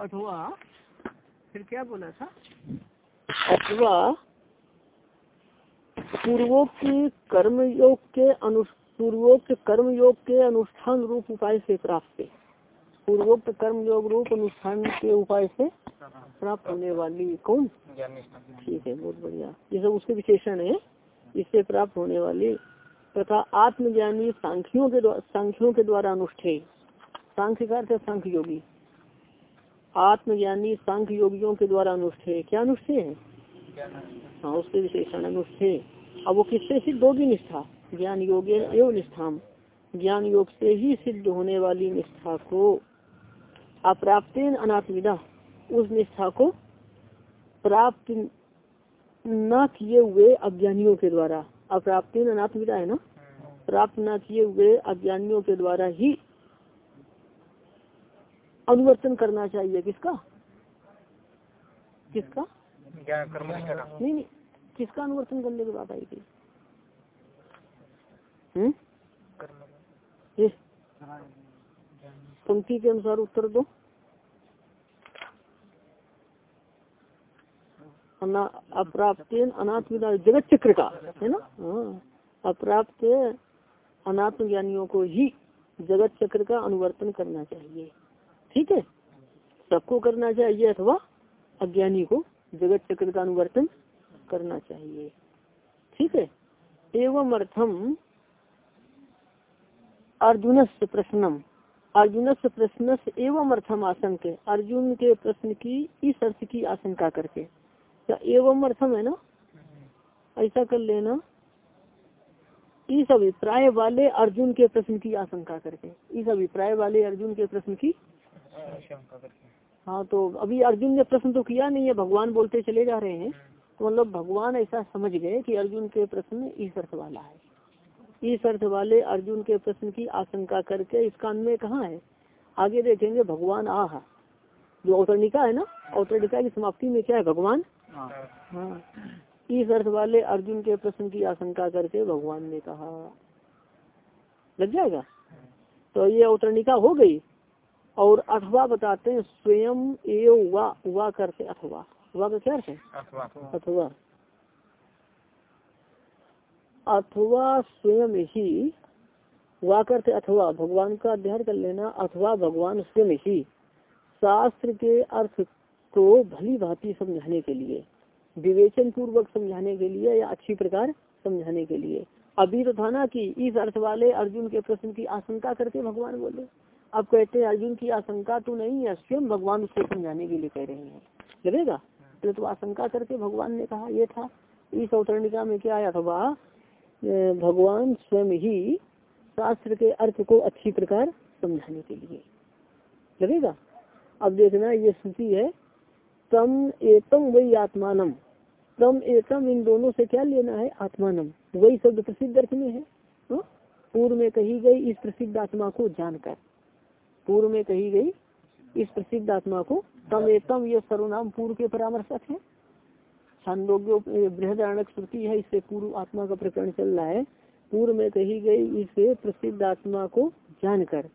अथवा फिर क्या बोला था? अथवा पूर्वोक्त कर्म योग के अनु पूर्वोक्त कर्म योग के अनुष्ठान रूप उपाय से प्राप्त पूर्वोक्त कर्म योग रूप अनुष्ठान के उपाय से प्राप्त होने वाली कौन? ठीक है, बहुत बढ़िया। ये सब उसके विशेषण है। इससे प्राप्त होने वाली तथा आत्मज्ञानी सांख्यों के द्वारा सांख्यों के द्वारा अनुष्ठे सांख्य का सांख्य योगी आत्मज्ञानी सांख्य योगियों के द्वारा अनुष्ठे क्या अनुष्ठे है? हाँ उसके विशेषण अनुष्ठे अब वो किससे सिद्ध होगी निष्ठा? ज्ञान योगे एवं निष्ठा। ज्ञान योग से ही सिद्ध होने वाली निष्ठा को अप्राप्त अनात्मिदा, उस निष्ठा को प्राप्त न किए हुए अज्ञानियों के द्वारा। अप्राप्त अनात्मिदा है ना? प्राप्त न किए हुए अज्ञानियों के द्वारा ही अनुवर्तन करना चाहिए किसका? किसका? नहीं नहीं, किसका अनुवर्तन करने की बात आई थी? हम्म? पंक्ति के अनुसार उत्तर दो। अप्राप्त विदा जगत चक्र का, है ना? हाँ अप्राप्त अनात्म ज्ञानियों को ही जगत चक्र का अनुवर्तन करना चाहिए। ठीक है? सबको करना चाहिए अथवा अज्ञानी को जगत चक्र का अनुवर्तन करना चाहिए। ठीक है? एवं अर्थम अर्जुन से प्रश्नम। अर्जुन से प्रश्न से एवं अर्थम आशंक अर्जुन के प्रश्न की, इस अर्थ की आशंका करके। क्या एवं अर्थम है ना? ऐसा कर लेना। इस अभिप्राय वाले अर्जुन के प्रश्न की आशंका करके। इस अभिप्राय वाले अर्जुन के प्रश्न की हाँ तो अभी अर्जुन ने प्रश्न तो किया नहीं है, भगवान बोलते चले जा रहे हैं। तो मतलब भगवान ऐसा समझ गए कि अर्जुन के प्रश्न इस अर्थ वाला है। इस अर्थ वाले अर्जुन के प्रश्न की आशंका करके इसका अन्वय कहाँ है? आगे देखेंगे, भगवान आह। जो अवतरणिका है ना अवतरणिका की समाप्ति में क्या है, भगवान? हाँ। इस अर्थ वाले अर्जुन के प्रश्न की आशंका करके भगवान ने कहा। लग जाएगा? तो ये अवतरणिका हो गई। और अथवा बताते हैं स्वयं एव वा वा करते अथवा। वा का क्या है? अथवा। अथवा। स्वयं ही वा करते अथवा। भगवान का अध्ययन कर लेना अथवा भगवान स्वयं ही। शास्त्र के अर्थ को भली भांति समझाने के लिए विवेचन पूर्वक समझाने के लिए या अच्छी प्रकार समझाने के लिए। अभी तो था ना कि इस अर्थ वाले अर्जुन के प्रश्न की आशंका करके भगवान बोले। अब कहते हैं अर्जुन की आशंका तो नहीं है स्वयं भगवान उसको समझाने के लिए कह रहे हैं। लगेगा? तो, तो आशंका करके भगवान ने कहा यह था इस अवतरणिका में क्या आया था भगवान स्वयं ही शास्त्र के अर्थ को अच्छी प्रकार समझाने के लिए। लगेगा? अब देखना ये स्थिति है तम एकम वही आत्मानम। तम एकम इन दोनों से क्या लेना है? आत्मानम। वही शब्द प्रसिद्ध अर्थ में है हाँ? पूर्व में कही गई इस प्रसिद्ध आत्मा को जानकर। पूर्व में कही गई इस प्रसिद्ध आत्मा को, तम एतम यह सर्वनाम पूर्व के परामर्शक है। छांदोग्य बृहदारणक श्रुति है, इससे पूर्व आत्मा का प्रकरण चल रहा है। पूर्व में कही गई इस प्रसिद्ध आत्मा को जानकर।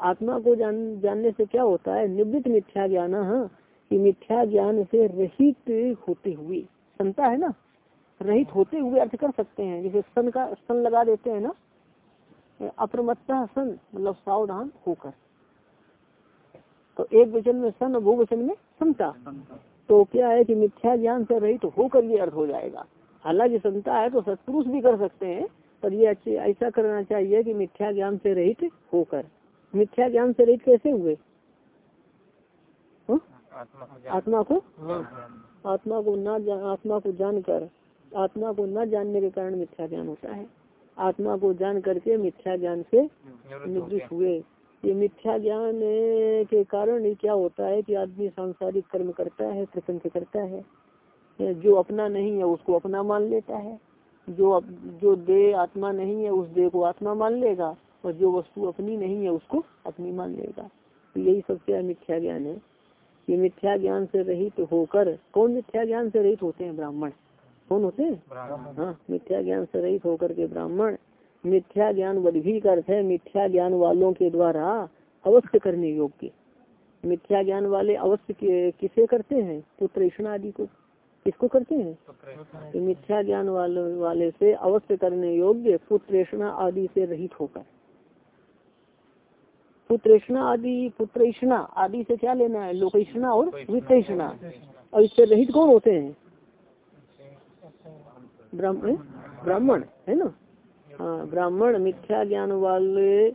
आत्मा को जान, जानने से क्या होता है? निवृत्त मिथ्या ज्ञान हाँ कि मिथ्या ज्ञान से रहित होते हुए, संता है ना? रहित होते हुए अर्थ कर सकते हैं। जैसे सन का, सन लगा देते हैं ना? अप्रमत्ता सन मतलब सावधान होकर। तो एक वचन में सन और बहुवचन में समता। तो क्या है कि मिथ्या ज्ञान से रहित तो होकर ये अर्थ हो जाएगा। हालाँकि संता है तो सत्पुरुष भी कर सकते हैं, पर ये अच्छे ऐसा करना चाहिए कि मिथ्या ज्ञान से रहित होकर। मिथ्या ज्ञान से रहित कैसे हुए? हा? आत्मा को? आत्मा को न आत्मा को जानकर आत्मा को न जानने के कारण मिथ्या ज्ञान होता है। आत्मा को जान करके मिथ्या ज्ञान से निवृत्त हुए। ये मिथ्या ज्ञान के कारण ही क्या होता है कि आदमी सांसारिक कर्म करता है प्रपंच करता है। जो अपना नहीं है उसको अपना मान लेता है। जो जो देह आत्मा नहीं है उस देह को आत्मा मान लेगा। और जो वस्तु अपनी नहीं है उसको अपनी मान लेगा। तो यही सबसे मिथ्या ज्ञान है। ये मिथ्या ज्ञान से रहित होकर कौन मिथ्या ज्ञान से रहित होते हैं ब्राह्मण? कौन होते हैं? हाँ मिथ्या ज्ञान से रहित होकर के ब्राह्मण मिथ्या ज्ञान वधि का अर्थ है, मिथ्या ज्ञान वालों के द्वारा अवश्य करने योग्य। मिथ्या ज्ञान वाले अवश्य किसे करते हैं? पुत्र आदि को। किसको करते हैं? तो मिथ्या ज्ञान वाले वाले से अवश्य करने योग्य पुत्रेषणा आदि से रहित होकर। पुत्रेषणा आदि पुत्रेषणा आदि से क्या लेना है? लोकेशना और वित्तेषणा और इससे रहित कौन होते हैं? ब्राह्मण ब्राह्मण, है ना? हाँ ब्राह्मण मिथ्या ज्ञान वाले,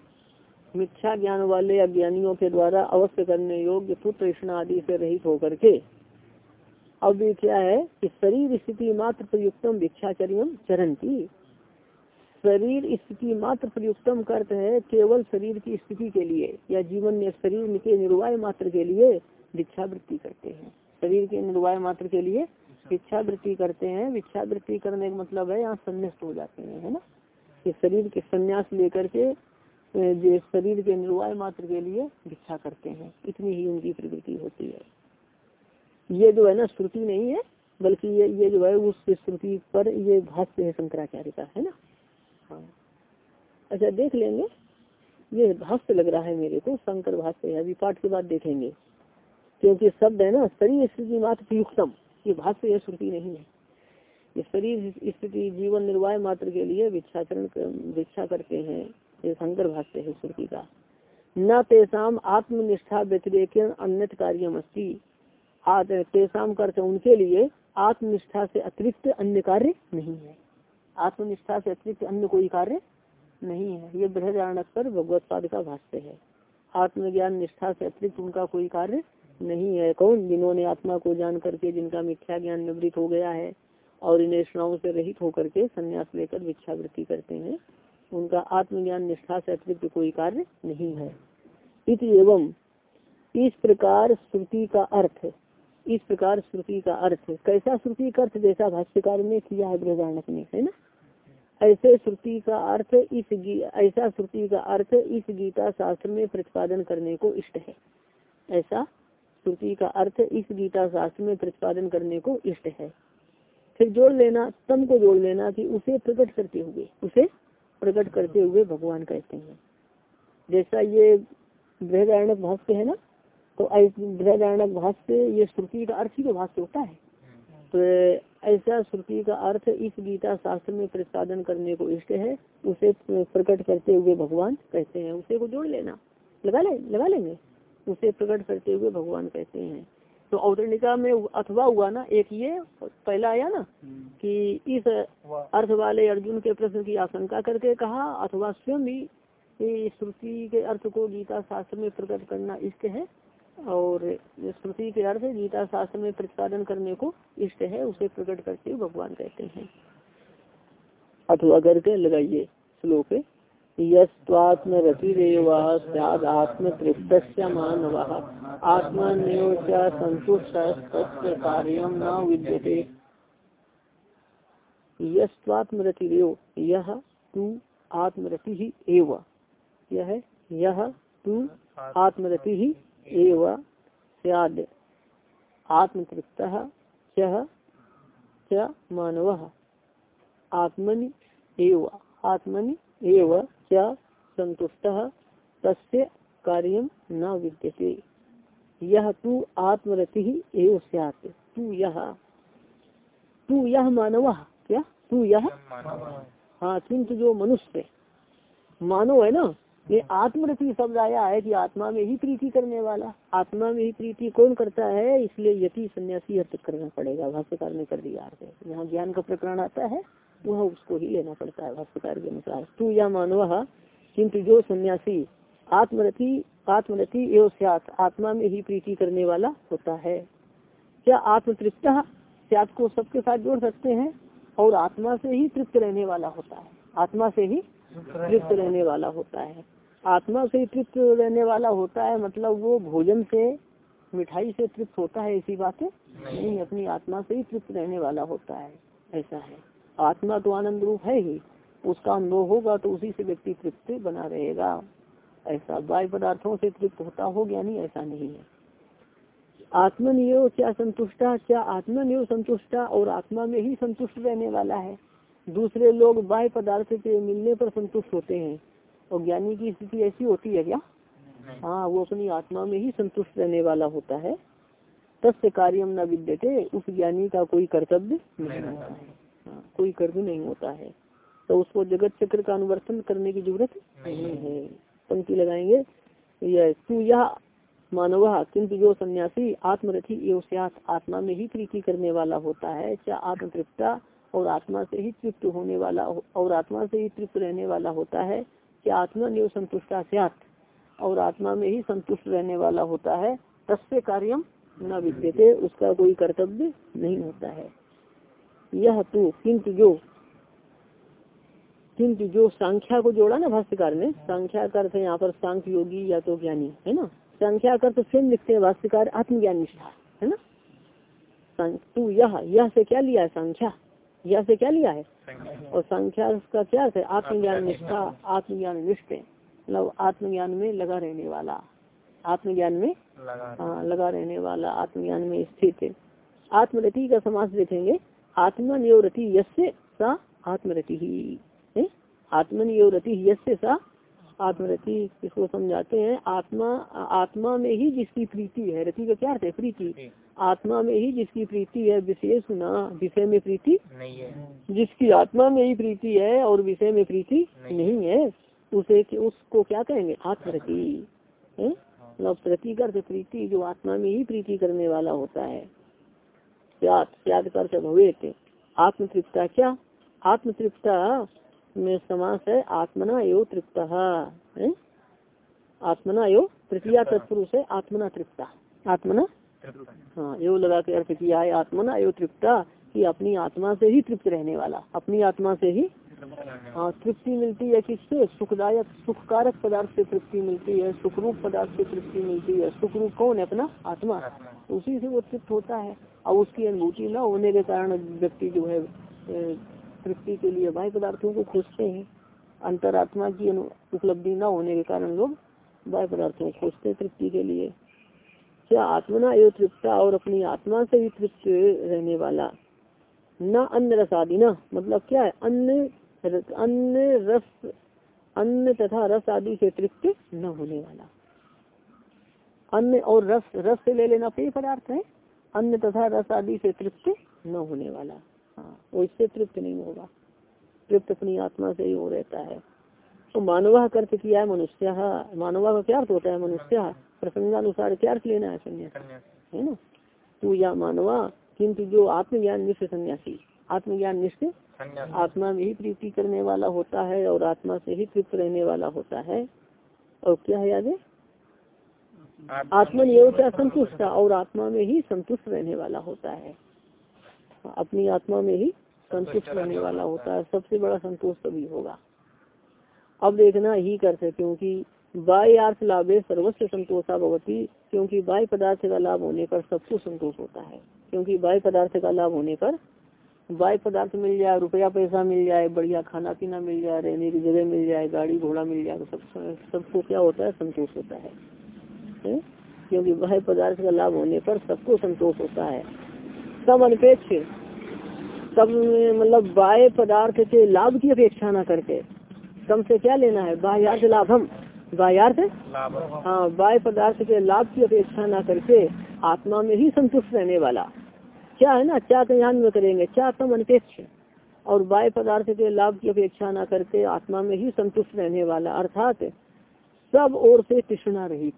मिथ्या ज्ञान वाले अज्ञानियों के द्वारा अवश्य करने योग्य पुत्र आदि से रहित होकर के। अब क्या है कि शरीर स्थिति मात्र प्रयुक्तम भिक्षाचर्य चरंती। शरीर स्थिति मात्र प्रयुक्तम करते है केवल शरीर की स्थिति के लिए, या जीवन में शरीर के निर्वाय मात्र के लिए भिक्षावृत्ति करते हैं। शरीर के निर्वाय मात्र के लिए भिक्षावृत्ति करते हैं। भिक्षावृत्ति करने का मतलब है यहाँ संन्यास्त हो जाते हैं, है ना? कि शरीर के संन्यास लेकर के जो शरीर के निर्वाह मात्र के लिए भिक्षा करते हैं। इतनी ही उनकी प्रवृत्ति होती है। ये जो है ना, श्रुति नहीं है, बल्कि ये ये जो है, उस श्रुति पर ये भाष्य है शंकराचार्य का, है ना? हाँ। अच्छा देख लेंगे। ये भाष्य लग रहा है मेरे को, शंकर भाष्य है। अभी पाठ के बाद देखेंगे। क्योंकि शब्द है ना, शरीर स्थिति मात्र युक्तम। ये भाष्य है श्रुति नहीं है। शरीर स्थिति जीवन निर्वाह मात्र के लिए भिक्षाचरण भिक्षा करते हैं, ये शंकर भाष्य है श्रुति का। न तेसाम आत्मनिष्ठा व्यतिरेक अन्य कार्यमस्ती। तेसाम करते उनके लिए आत्मनिष्ठा से अतिरिक्त अन्य कार्य नहीं है। आत्मनिष्ठा से अतिरिक्त अन्य कोई कार्य नहीं है। ये बृहदारणक पर भगवत पाद का भाष्य है। आत्मज्ञान निष्ठा से अतिरिक्त उनका कोई कार्य नहीं है। कौन? जिन्होंने आत्मा को जान करके जिनका मिथ्या ज्ञान निवृत्त हो गया है और इन स्नाओं से रहित होकर के संन्यास लेकर भिक्षावृत्ति करते हैं। उनका आत्मज्ञान, निष्ठा से अतिरिक्त कोई कार्य नहीं है। इत एवं इस प्रकार श्रुति का अर्थ, इस प्रकार श्रुति का अर्थ, कैसा श्रुति का अर्थ जैसा भाष्यकार ने किया है बृहदारणक ने है ना? ऐसे श्रुति का अर्थ, इस ऐसा श्रुति का अर्थ इस गीता शास्त्र में प्रतिपादन करने को इष्ट है। ऐसा श्रुति का अर्थ इस गीता शास्त्र में प्रतिपादन करने को इष्ट है। फिर जोड़ लेना, तम को जोड़ लेना कि उसे प्रकट करते हुए, उसे प्रकट करते हुए भगवान कहते हैं। जैसा ये बृहदारणक भाष्य है ना तो बृहदारणक भाष्य, ये श्रुति का अर्थ ही तो भाष्य होता है। तो ऐसा श्रुति का अर्थ इस गीता शास्त्र में प्रतिपादन करने को इष्ट है, उसे प्रकट करते हुए भगवान कहते हैं, उसे को जोड़ लेना। लगा ले, लगा लेंगे। उसे प्रकट करते हुए भगवान कहते हैं। तो औतरणिका में अथवा हुआ ना एक ये पहला आया ना कि इस अर्थ वाले अर्जुन के प्रश्न की आशंका करके कहा अथवा स्वयं भी श्रुति के अर्थ को गीता शास्त्र में प्रकट करना इष्ट है और श्रुति के अर्थ गीता शास्त्र में प्रतिपादन करने को इष्ट है उसे प्रकट करते हुए भगवान कहते हैं। अथवा करके लगाइए श्लोक। यस्वात्म रतिरेवा आत्म मानव। आत्मन्यो संतुष्ट यह तू आत्मरति ही एव। यह यह तू आत्मरति ही एव। सद आत्मतृप्त च मानव। आत्मनि एव। आत्मनि च संतुष्ट तस्य कार्य न विद्यते। यह तू आत्मरति एव तू यह तू यह मानव क्या? तू यह हाँ किंतु जो मनुष्य। मानव है ना? ये आत्मरति शब्द आया है कि आत्मा में ही प्रीति करने वाला। आत्मा में ही प्रीति कौन करता है? इसलिए यति सन्यासी अर्थ करना पड़ेगा, भाष्यकार ने कर दिया यहाँ ज्ञान का प्रकरण आता है। वह उसको ही लेना पड़ता है भाष्यकार के अनुसार। तू या मानव किंतु जो सन्यासी आत्मरति आत्मरति एवं आत्मा में ही प्रीति करने वाला होता है। क्या आत्म तृप्त त्याग को सबके साथ जोड़ सकते हैं? और आत्मा से ही तृप्त रहने वाला होता है। आत्मा से ही तृप्त रहने वाला होता है। आत्मा से ही तृप्त रहने वाला होता है मतलब वो भोजन से मिठाई से तृप्त होता है ऐसी बात है नहीं अपनी आत्मा से ही तृप्त रहने वाला होता है। ऐसा है। आत्मा तो आनंद रूप है ही। उसका अनुभव होगा तो उसी से व्यक्ति तृप्त बना रहेगा। ऐसा बाह्य पदार्थों से तृप्त होता हो ज्ञानी ऐसा नहीं है। आत्मनियो क्या संतुष्टा क्या आत्मनियो संतुष्टा और आत्मा में ही संतुष्ट रहने वाला है। दूसरे लोग बाह्य पदार्थ के मिलने पर संतुष्ट होते हैं। और ज्ञानी की स्थिति ऐसी होती है क्या? हाँ वो अपनी आत्मा में ही संतुष्ट रहने वाला होता है। तस्य कार्यम न विद्यते उस ज्ञानी का कोई कर्तव्य नहीं होता है हाँ, कोई कर्म नहीं होता है। तो उसको जगत चक्र का अनुवर्तन करने की ज़रूरत नहीं है। पंक्ति लगाएँगे। यह तू यह मानव किंतु जो सन्यासी आत्मरथी एवं आत्मा में ही प्रीति करने वाला होता है चाहे आत्म तृप्ता और आत्मा से ही तृप्त होने वाला और आत्मा से ही तृप्त रहने वाला होता है क्या आत्मा निव संतुष्टा स्यात और आत्मा में ही संतुष्ट रहने वाला होता है तस्य कार्यम न विद्यते उसका कोई कर्तव्य नहीं होता है। यह तो किंतु जो किंतु जो संख्या को जोड़ा ना भाष्यकार ने संख्या का अर्थ यहाँ पर सांख्य योगी या तो ज्ञानी है ना? संख्या का अर्थ फिर लिखते हैं भाष्यकार आत्मज्ञान निष्ठा है ना? तू यह यह से क्या लिया है संख्या? यह से क्या लिया है? और संख्या का क्या है? आत्मज्ञान निष्ठा आत्मज्ञान निष्ठ मतलब आत्मज्ञान में लगा रहने वाला आत्मज्ञान में हाँ लगा रहने वाला आत्मज्ञान में स्थित आत्मरति का समास देखेंगे। आत्मनियोरति यस्य सा आत्मरति। ही आत्मनियोरति यस्य सा आत्मरति इसको समझाते हैं। आत्मा आत्मा में ही जिसकी प्रीति है रति का क्या अर्थ है? प्रीति। आत्मा में ही जिसकी प्रीति है विशेष ना विषय में प्रीति नहीं है। जिसकी आत्मा में ही प्रीति है और विषय में प्रीति नहीं, है। उसे उसको क्या कहेंगे? आत्मरति। मतलब प्रति कर प्रीति जो आत्मा में ही प्रीति करने वाला होता है। त्याग त्याग कर भवे आत्मतृप्ता क्या? आत्मतृप्ता में समास है आत्मना यो तृप्त आत्मना यो तृतीया तत्पुरुष है आत्मना तृप्ता। आत्मना? हाँ यो लगा के अर्थ किया है आत्मना यो तृप्ता कि अपनी आत्मा से ही तृप्त रहने वाला अपनी आत्मा से ही हाँ तृप्ति मिलती है किससे? सुखदायक, सुखकारक पदार्थ से तृप्ति मिलती है, सुखरूप पदार्थ से तृप्ति मिलती है। सुखरूप कौन है अपना? आत्मा। उसी से वो तृप्त होता है। और उसकी अनुभूति न होने के कारण व्यक्ति जो है तृप्ति के लिए बाह्य पदार्थों को खोजते हैं। अंतरात्मा की उपलब्धि न होने के कारण लोग बाह्य पदार्थों को खोजते हैं तृप्ति के लिए। क्या आत्मना एवं तृप्ता और अपनी आत्मा से भी तृप्त रहने वाला? न अन्य रसादी न। मतलब क्या है? अन्य अन्य रस अन्य तथा रस आदि से तृप्त न होने वाला। अन्य और रस रस से ले लेना पेय पदार्थ है अन्य तथा रस आदि से तृप्त न होने वाला। हाँ वो इससे तृप्त नहीं होगा। तृप्त अपनी आत्मा से ही हो रहता है। तो मानवा का अर्थ किया है मनुष्य। मानवा का क्या अर्थ होता है मनुष्य? प्रसंगानुसार क्या अर्थ लेना है संन्यास। है ना? तू या मानवा किंतु जो आत्मज्ञान निष्ठ सन्यासी आत्मज्ञान निष्ठ आत्मा में ही प्रीति करने वाला होता है और आत्मा से ही तृप्त रहने वाला होता है। और क्या है याद है आत्मन योग क्या संतुष्ट और आत्मा में ही संतुष्ट रहने वाला होता है। अपनी आत्मा में ही संतुष्ट रहने वाला होता है। सबसे बड़ा संतोष तभी होगा। अब देखना ही करते क्योंकि बाह्य अर्थ लाभे सर्वस्व संतोषा भगवती क्योंकि बाय पदार्थ का लाभ होने पर सबको संतोष होता है। क्योंकि बाय पदार्थ का लाभ होने पर बाह्य पदार्थ मिल जाए रुपया पैसा मिल जाए बढ़िया खाना पीना मिल जाए रहने की जगह मिल जाए गाड़ी घोड़ा मिल जाए तो सब सबको क्या होता है? संतोष होता है? क्योंकि बाह्य पदार्थ का लाभ होने पर सबको संतोष होता है। सब अनपेक्ष सब मतलब बाह्य पदार्थ के लाभ की अपेक्षा न करके। कम से क्या लेना है? बाह्यार्थ लाभम। बाह्यार्थ? हाँ बाह्य पदार्थ के लाभ की अपेक्षा न करके आत्मा में ही संतुष्ट रहने वाला। क्या है ना? क्या ध्यान में करेंगे। क्या तम अनपेक्ष और बाह्य पदार्थ के लाभ की अपेक्षा न करके आत्मा में ही संतुष्ट रहने वाला अर्थात सब ओर से तृष्णा रहित।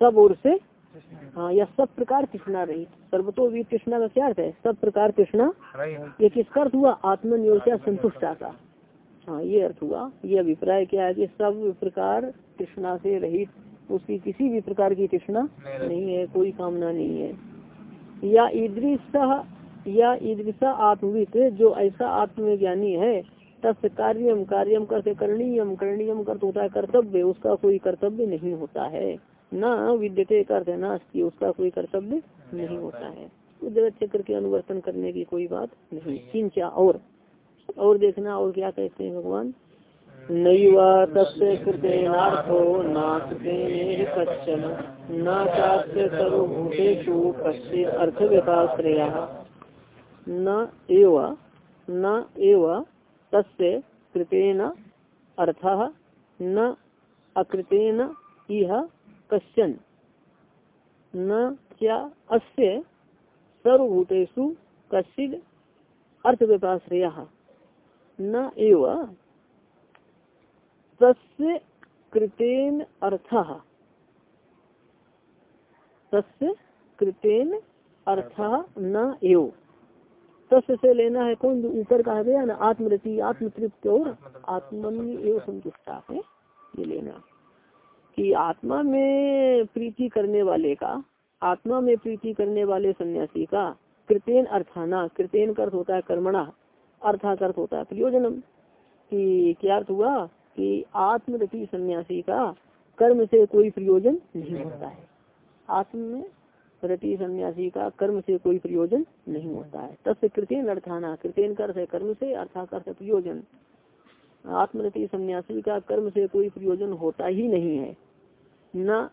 सब ओर से हाँ या सब प्रकार तृष्णा रहित। सर्वतो भी तृष्णा का क्या अर्थ है? सब प्रकार तृष्णा ये किसका अर्थ हुआ आत्मनियोजया संतुष्टा का। हाँ ये अर्थ हुआ। ये अभिप्राय क्या है कि सब प्रकार तृष्णा से रहित उसकी किसी भी प्रकार की तृष्णा नहीं है कोई कामना नहीं है। या ईदृश या ईदृश आत्मवित जो ऐसा आत्मज्ञानी है तस् कार्यम कार्यम करते करणीयम करणीयम करते होता है कर्तव्य उसका कोई कर्तव्य नहीं होता है। न विद्यते करते न उसका कोई कर्तव्य नहीं होता है। जगत चक्र के अनुवर्तन करने की कोई बात नहीं। किंचा और और देखना और क्या कहते हैं भगवान? नैवा न चास्य सर्वभूतेषु कस्य अर्थव्यथाश्रया। न एव न एव तस्य कृतेन अर्थः, न अकृतेन यह कश्चन। न क्या अस्य सर्वभूतेषु कश्चिद अर्थ व्यपाश्रय न एव तस्य कृतेन अर्थ। तस्य कृतेन अर्थ न एव। तस्य से लेना है कौन? ऊपर कहा गया ना, आत्मरति आत्मतृप्त और आत्मनि एव संतुष्टा है, ये लेना। कि आत्मा में प्रीति करने वाले का, आत्मा में प्रीति करने वाले सन्यासी का कृतेन अर्थाना कृतेन अर्थ होता है कर्मणा अर्थात अर्थ होता है प्रयोजनम। कि क्या अर्थ हुआ? कि आत्मरति सन्यासी का कर्म से कोई प्रयोजन नहीं होता है। आत्म में सन्यासी का कर्म से कोई प्रयोजन नहीं होता है। तब से कृतेन अर्थाना, कृतेन कर है कर्म से अर्थात अर्थ प्रयोजन। आत्मरति सन्यासी का कर्म से कोई प्रयोजन होता ही नहीं है। न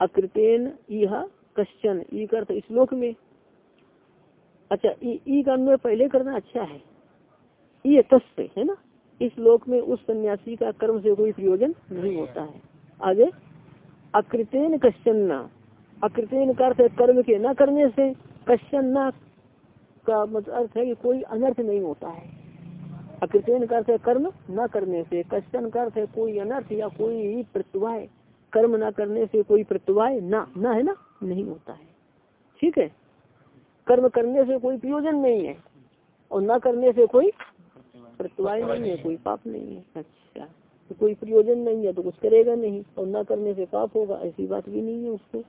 अकृतेन यह कश्चन, ई कर श्लोक में। अच्छा ई का अन्वय पहले करना अच्छा है। ये तस्य, है ना? इस लोक में उस सन्यासी का कर्म से कोई प्रयोजन नहीं होता है। आगे, अकृतेन कश्चन न अकृतेन का अर्थ कर्म के न करने से। कश्चन न का मतलब अर्थ है कि कोई अनर्थ नहीं होता है। अकृतेन का अर्थ कर्म न करने से। कश्चन का अर्थ है कोई अनर्थ या कोई प्रत्युवाय। कर्म न करने से कोई प्रत्युवाय ना, न है ना? नहीं होता है। ठीक है? कर्म करने से कोई प्रयोजन नहीं है। और न करने से कोई प्रत्युवाय नहीं है कोई पाप नहीं है। अच्छा तो कोई प्रयोजन नहीं है तो कुछ करेगा नहीं और न करने से पाप होगा ऐसी बात भी नहीं है उसको।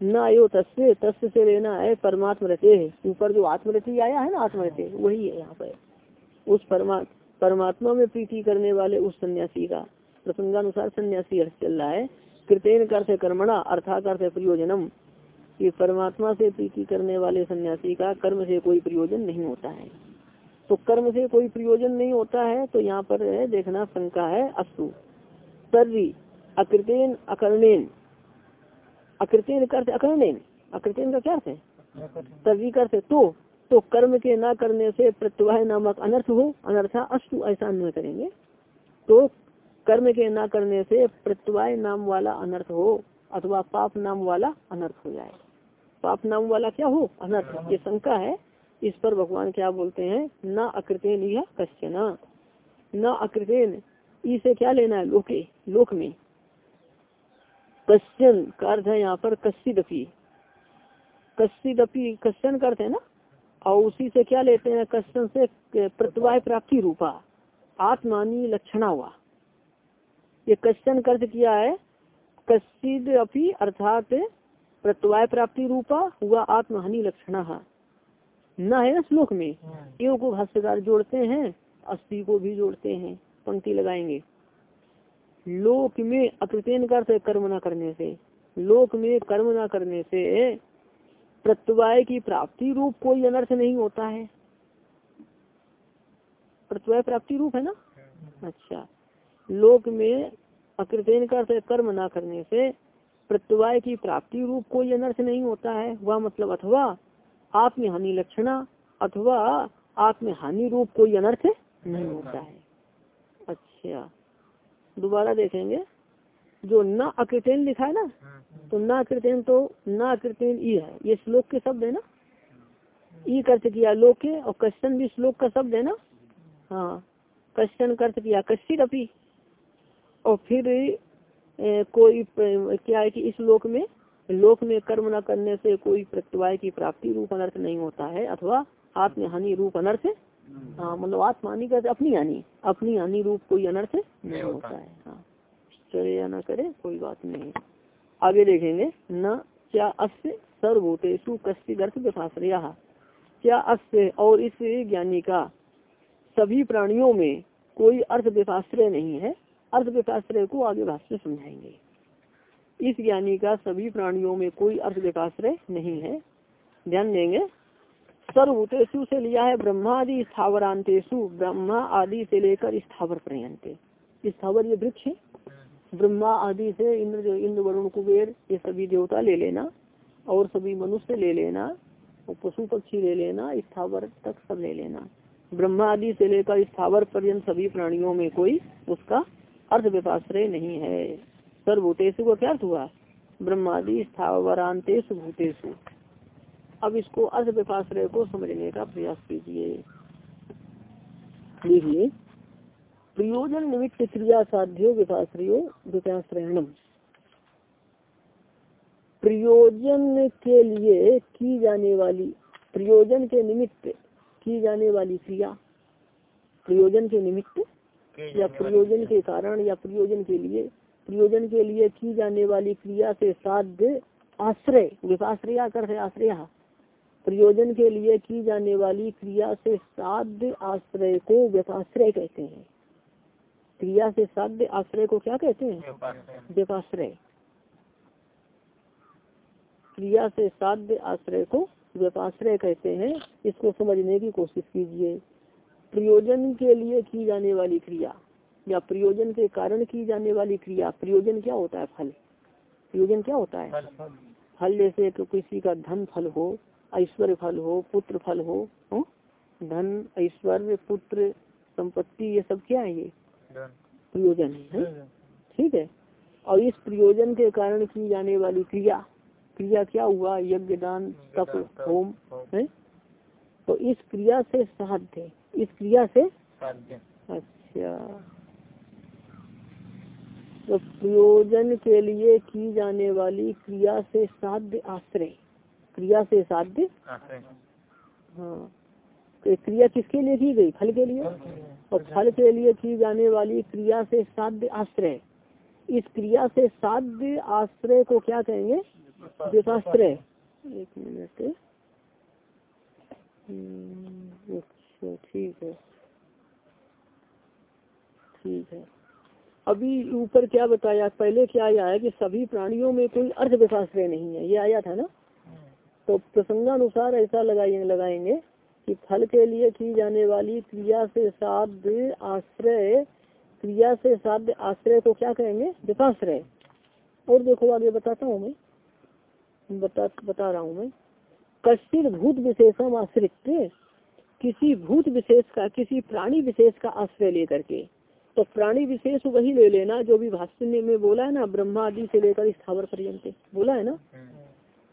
न आयो तस्य तस्य से लेना है परमात्म रहते है। ऊपर जो आत्मरति आया है ना आत्मरते वही है यहाँ पर। उस परमा परमात्मा में प्रीति करने वाले उस सन्यासी का प्रसंगानुसार सन्यासी अर्थ चल रहा है। कृतेन कर से कर्मणा अर्थात से प्रयोजनम। कि परमात्मा से प्रीति करने वाले सन्यासी का कर्म से कोई प्रयोजन नहीं होता है। तो कर्म से कोई प्रयोजन नहीं होता है तो यहाँ पर है, देखना शंका है, अस्तु। सर्वी अकृतेन, अकर्णेन। अकृतेन करते अकर्णेन। अकृतेन का क्या अर्थ है? सर्वी करते तो। तो कर्म के ना करने से प्रत्यवाह नामक अनर्थ हो, अनर्था अस्तु, ऐसा अन्वय करेंगे। तो कर्म के ना करने से प्रत्यवाय नाम वाला अनर्थ हो, अथवा पाप नाम वाला अनर्थ हो जाए। पाप नाम वाला क्या हो? अनर्थ। ये शंका है। इस पर भगवान क्या बोलते हैं? न अकृतेन यह कश्चन। न अकृतेन। इसे क्या लेना है? लोके, लोक में। कश्चन का अर्थ है यहाँ पर कश्चिदपी। कश्चिदपी, कश्चन का अर्थ है ना? और उसी से क्या लेते हैं? कश्चन से प्रतिभा प्राप्ति रूपा। आत्मानी लक्षणा हुआ। ये कश्चन कर्ज किया है? कश्चिद अर्थात प्रतिभा प्राप्ति रूपा हुआ आत्महानि लक्षणा। न है ना श्लोक में? यो हाँ। को भाष्यकार जोड़ते हैं अस्थि को भी जोड़ते हैं पंक्ति लगाएँगे। लोक में अकृतेन कर कर्म न करने से। लोक में कर्म न करने से प्रत्यवाय की प्राप्ति रूप कोई अनर्थ नहीं होता है। प्रत्यवाय प्राप्ति रूप है ना? हाँ। अच्छा। लोक में अकृतेन कर कर्म न करने से प्रत्यवाय की प्राप्ति रूप कोई अनर्थ नहीं होता है। वह मतलब अथवा आत्म हानि लक्षणा अथवा आत्म हानि रूप कोई अनर्थ नहीं होता है। अच्छा। दोबारा देखेंगे। जो न अकृतेन लिखा है ना तो न अकृतेन तो न अकृतेन ई है। ये श्लोक के शब्द है ना? ई कर्त किया लोक के और कश्चन भी श्लोक का शब्द है ना? हाँ। कश्चन कर्त किया कश्चित अपी। और फिर ए, कोई क्या है कि इस लोक में लोक में कर्म न करने से कोई प्रत्यवाय की प्राप्ति रूप अनर्थ नहीं होता है अथवा आत्म हानि रूप अनर्थ हाँ। मतलब आत्महानि का अपनी हानि अपनी हानि रूप कोई अनर्थ नहीं होता। है हाँ। चले या न करे कोई बात नहीं। आगे देखेंगे न क्या अस्य सर्वभूतेषु कश्चित अर्थ व्यथाश्रया क्या अस्य और इस ज्ञानी का सभी प्राणियों में कोई अर्थ व्यथाश्रय नहीं है? अर्थ व्यथाश्रय को आगे भाष्य समझाएँगे। इस ज्ञानी का सभी प्राणियों में कोई अर्थ विकाश्रय नहीं है। ध्यान देंगे। सर्वभूतेशु से लिया है ब्रह्मा आदि स्थावरांतेशु ब्रह्मा आदि से लेकर स्थावर पर्यंत। स्थावर, ये वृक्ष ब्रह्मा आदि से इंद्र इंद्र, वरुण, कुबेर, ये सभी देवता ले लेना और सभी मनुष्य ले लेना, और पशु पक्षी ले लेना, स्थावर तक सब ले लेना। ब्रह्मा आदि से लेकर स्थावर पर्यंत सभी प्राणियों में कोई उसका अर्थ व्यपाश्रय नहीं है। सर्वभूतेशु का क्या अर्थ हुआ? ब्रह्मादि स्थावरांतेश भूतेशु अब इसको अर्थ विपाश्रय को समझने का प्रयास कीजिए। देखिए प्रयोजन निमित्त क्रिया साध्यो विपाश्रयो विपाश्रयणम प्रयोजन के लिए की जाने वाली प्रयोजन के निमित्त की जाने वाली क्रिया प्रयोजन के निमित्त या प्रयोजन के कारण या प्रयोजन के लिए प्रयोजन के लिए की जाने वाली क्रिया से साध्य आश्रय विपाश्रया कर आश्रय। प्रयोजन के लिए की जाने वाली क्रिया से साध्य आश्रय को व्यपाश्रय कहते हैं। क्रिया से साध्य आश्रय को क्या कहते हैं? व्यपाश्रय क्रिया से साध्य आश्रय को व्यपाश्रय कहते हैं। इसको समझने की कोशिश कीजिए। प्रयोजन के लिए की जाने वाली क्रिया। या प्रयोजन के कारण की जाने वाली क्रिया प्रयोजन क्या होता है? फल। प्रयोजन क्या होता है? फल जैसे किसी का धन फल हो ऐश्वर्य फल हो पुत्र फल हो धन ऐश्वर्य पुत्र संपत्ति ये सब क्या है ये? प्रयोजन है? ठीक है। और इस प्रयोजन के कारण की जाने वाली क्रिया क्रिया क्या हुआ? यज्ञ दान तप होम है? तो इस क्रिया से साध्य इस क्रिया से अच्छा। तो प्रयोजन के लिए की जाने वाली क्रिया से साध्य आश्रय। क्रिया से साध्य हाँ। तो क्रिया किसके लिए की गई? फल के लिए। और फल के लिए की जाने वाली क्रिया से साध्य आश्रय। इस क्रिया से साध्य आश्रय को क्या कहेंगे? विपाश्रय। एक मिनट। हम्म, अच्छा ठीक है। ठीक है। अभी ऊपर क्या बताया? पहले क्या आया है कि सभी प्राणियों में कोई अर्थ विपाश्रय नहीं है, ये आया था ना? तो प्रसंगानुसार ऐसा लगाएँगे लगाएँगे कि फल के लिए की जाने वाली क्रिया से साध्य आश्रय, क्रिया से साध आश्रय को क्या कहेंगे? विपाश्रय और देखो आगे बताता हूँ मैं। बता बता रहा हूँ मैं। कश्चित भूत विशेषम आश्रित किसी भूत विशेष का, किसी प्राणी विशेष का आश्रय लेकर के। तो प्राणी विशेष वही ले लेना, जो भी भाष्य में बोला है ना, ब्रह्मा आदि से लेकर स्थावर पर्यंत। बोला है ना?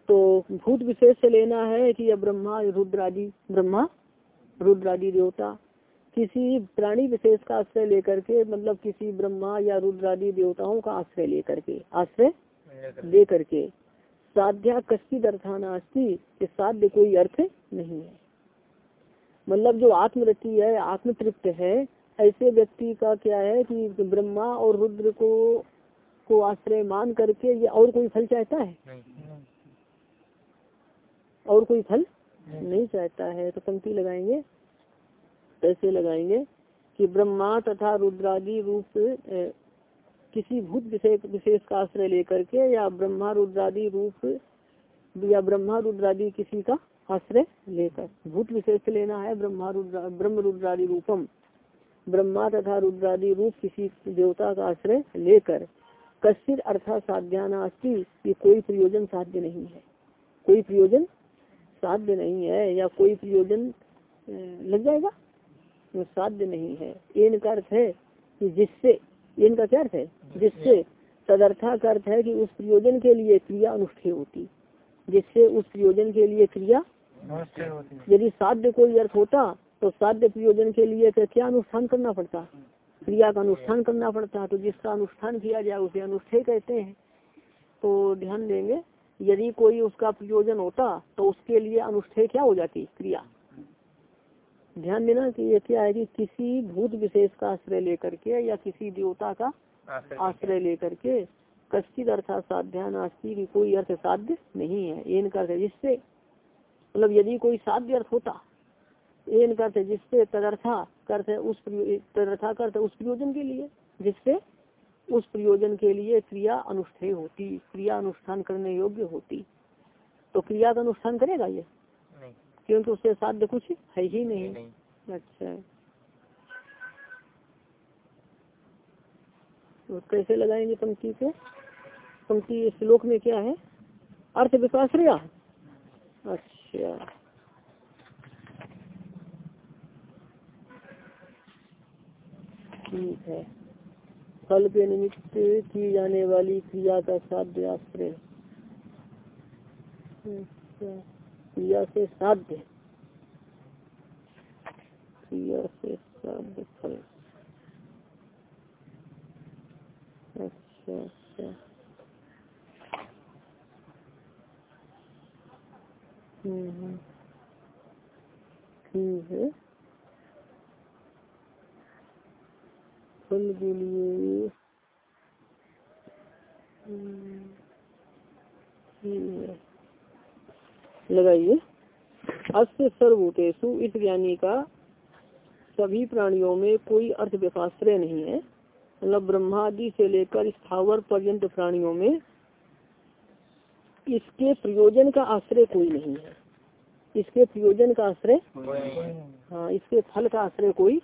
तो भूत विशेष से लेना है कि यह ब्रह्मा रुद्रादि ब्रह्मा रुद्रादि देवता, किसी प्राणी विशेष का आश्रय लेकर के मतलब किसी ब्रह्मा या रुद्रादि देवताओं का आश्रय लेकर के, आश्रय लेकर के, साध्या कश्चित अर्थानास्ती कि साध्य कोई अर्थ नहीं है। मतलब जो आत्मरति है आत्म तृप्त है ऐसे व्यक्ति का क्या है कि ब्रह्मा और रुद्र को को आश्रय मान करके ये और कोई फल चाहता है? और कोई फल नहीं। चाहता है? तो पंक्ति लगाएँगे। कैसे लगाएँगे कि ब्रह्मा तथा रुद्रादि रूप किसी भूत विशेष विशेष का आश्रय लेकर के या ब्रह्मा रुद्रादि रूप या ब्रह्मा रुद्रादि किसी का आश्रय लेकर। भूत विशेष लेना है ब्रह्मा रुद्रा ब्रह्म रुद्रादि रूपम। ब्रह्मा तथा रुद्रादि रूप किसी देवता का आश्रय लेकर कश्चित अर्था साध्यानास्ती ये कोई प्रयोजन साध्य नहीं है। कोई प्रयोजन साध्य नहीं है या कोई प्रयोजन लग जाएगा? साध्य नहीं है। इनका अर्थ है कि जिससे इनका क्या अर्थ है? जिससे तदर्था का अर्थ है कि उस प्रयोजन के लिए क्रिया अनुष्ठेय होती। जिससे उस प्रयोजन के लिए क्रिया यदि साध्य कोई अर्थ होता तो साध्य प्रयोजन के लिए क्या अनुष्ठान करना पड़ता? क्रिया का अनुष्ठान करना पड़ता। तो जिसका अनुष्ठान किया जाए उसे अनुष्ठे कहते हैं। तो ध्यान देंगे यदि कोई उसका प्रयोजन होता तो उसके लिए अनुष्ठेय क्या हो जाती? क्रिया। ध्यान देना कि ये क्या है कि किसी भूत विशेष का आश्रय लेकर के या किसी देवता का आश्रय लेकर के कश्चित अर्थात साध्यान आस्ती की कोई अर्थ साध्य नहीं है। एन का जिससे मतलब यदि कोई साध्य अर्थ होता एन का जिससे तदर्था करते उस तदर्था करते उस प्रयोजन के लिए जिससे उस प्रयोजन के लिए क्रिया अनुष्ठेय होती क्रिया अनुष्ठान करने योग्य होती। तो क्रिया का अनुष्ठान करेगा ये? क्योंकि उससे साध्य कुछ है ही नहीं, नहीं। अच्छा। तो कैसे लगाएँगे पंक्ति को? पंक्ति श्लोक में क्या है? अर्थ विकास अच्छा। ठीक है। फल के निमित्त की जाने वाली क्रिया का साध्य आश्रय। अच्छा, क्रिया से साध्य। क्रिया से साध्य फल। अच्छा अच्छा। हम्म, हम्म। ठीक है। फल के लिए। हम्म, लगाइए। अस्य सर्वभूतेषु इस ज्ञानी का सभी प्राणियों में कोई अर्थ नहीं है। मतलब ब्रह्मादि से लेकर स्थावर पर्यंत प्राणियों में इसके प्रयोजन का आश्रय कोई नहीं है। इसके प्रयोजन का आश्रय? हाँ इसके फल का आश्रय कोई?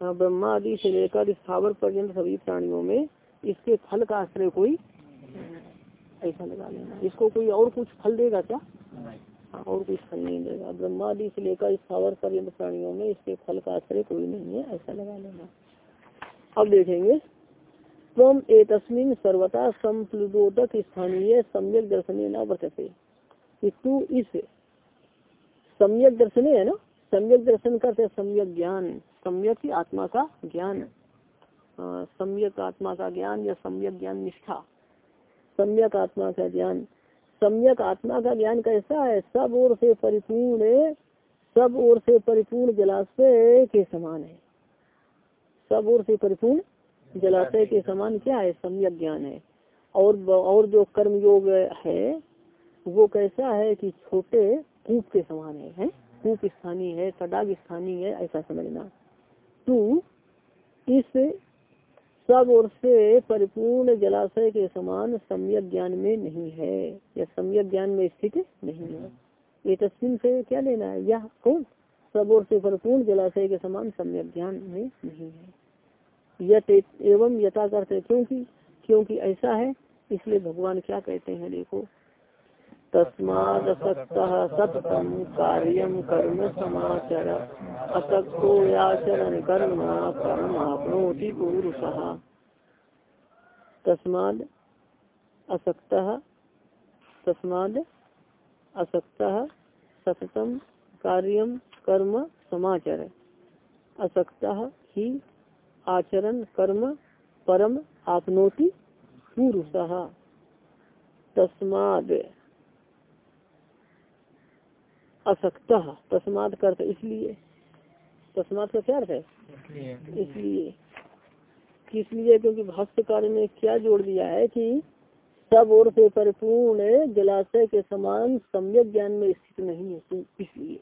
हाँ ब्रह्मा आदि से लेकर स्थावर पर्यंत सभी प्राणियों में इसके फल का आश्रय कोई? ऐसा लगा लेना। इसको कोई और कुछ फल देगा क्या? हाँ और कुछ फल नहीं देगा। ब्रह्मा आदि से लेकर स्थावर पर्यंत प्राणियों में इसके फल का आश्रय कोई नहीं है ऐसा लगा लेना। अब देखेंगे। तम एतस्मिन सर्वता संप्लुदोदक स्थानीय सम्यक दर्शनीय न वर्तते। कि तू इस सम्यक दर्शन है ना? सम्यक दर्शन करते सम्यक ज्ञान। सम्यक की आत्मा का ज्ञान। हाँ, सम्यक आत्मा का ज्ञान या सम्यक ज्ञान निष्ठा। सम्यक आत्मा का ज्ञान। सम्यक आत्मा का ज्ञान कैसा है? सब ओर से परिपूर्ण सब ओर से परिपूर्ण जलाशय के समान है। सब ओर से परिपूर्ण जलाशय के समान क्या है? सम्यक ज्ञान है। और और जो कर्म योग है वो कैसा है कि छोटे कूप के समान है, है? कूप स्थानीय है तडाग स्थानीय है ऐसा समझना। तू इस सब ओर से परिपूर्ण जलाशय के समान सम्यक ज्ञान में नहीं है या सम्यक ज्ञान में स्थित नहीं है। ये तस्वीर से क्या लेना है? यह कौन? सब ओर से परिपूर्ण जलाशय के समान सम्यक ज्ञान में नहीं है। यत एवं यथा करते क्योंकि क्योंकि ऐसा है इसलिए भगवान क्या कहते हैं देखो। तस्मादसक्त सततम कार्यम कर्म समाचर। असक्तो याचरण कर्म आपनोति पुरुष। तस्माद असक्त तस्माद असक्त सततम कार्यम कर्म समाचर। असक्त ही आचरण कर्म परम आपनोति पुरुष। तस्माद असक्त तस्माद करते इसलिए। तस्माद का क्या अर्थ है? इसलिए। इसलिए। क्योंकि भाष्यकार ने क्या जोड़ दिया है कि सब ओर से परिपूर्ण जलाशय के समान सम्यक ज्ञान में स्थित नहीं है इसलिए।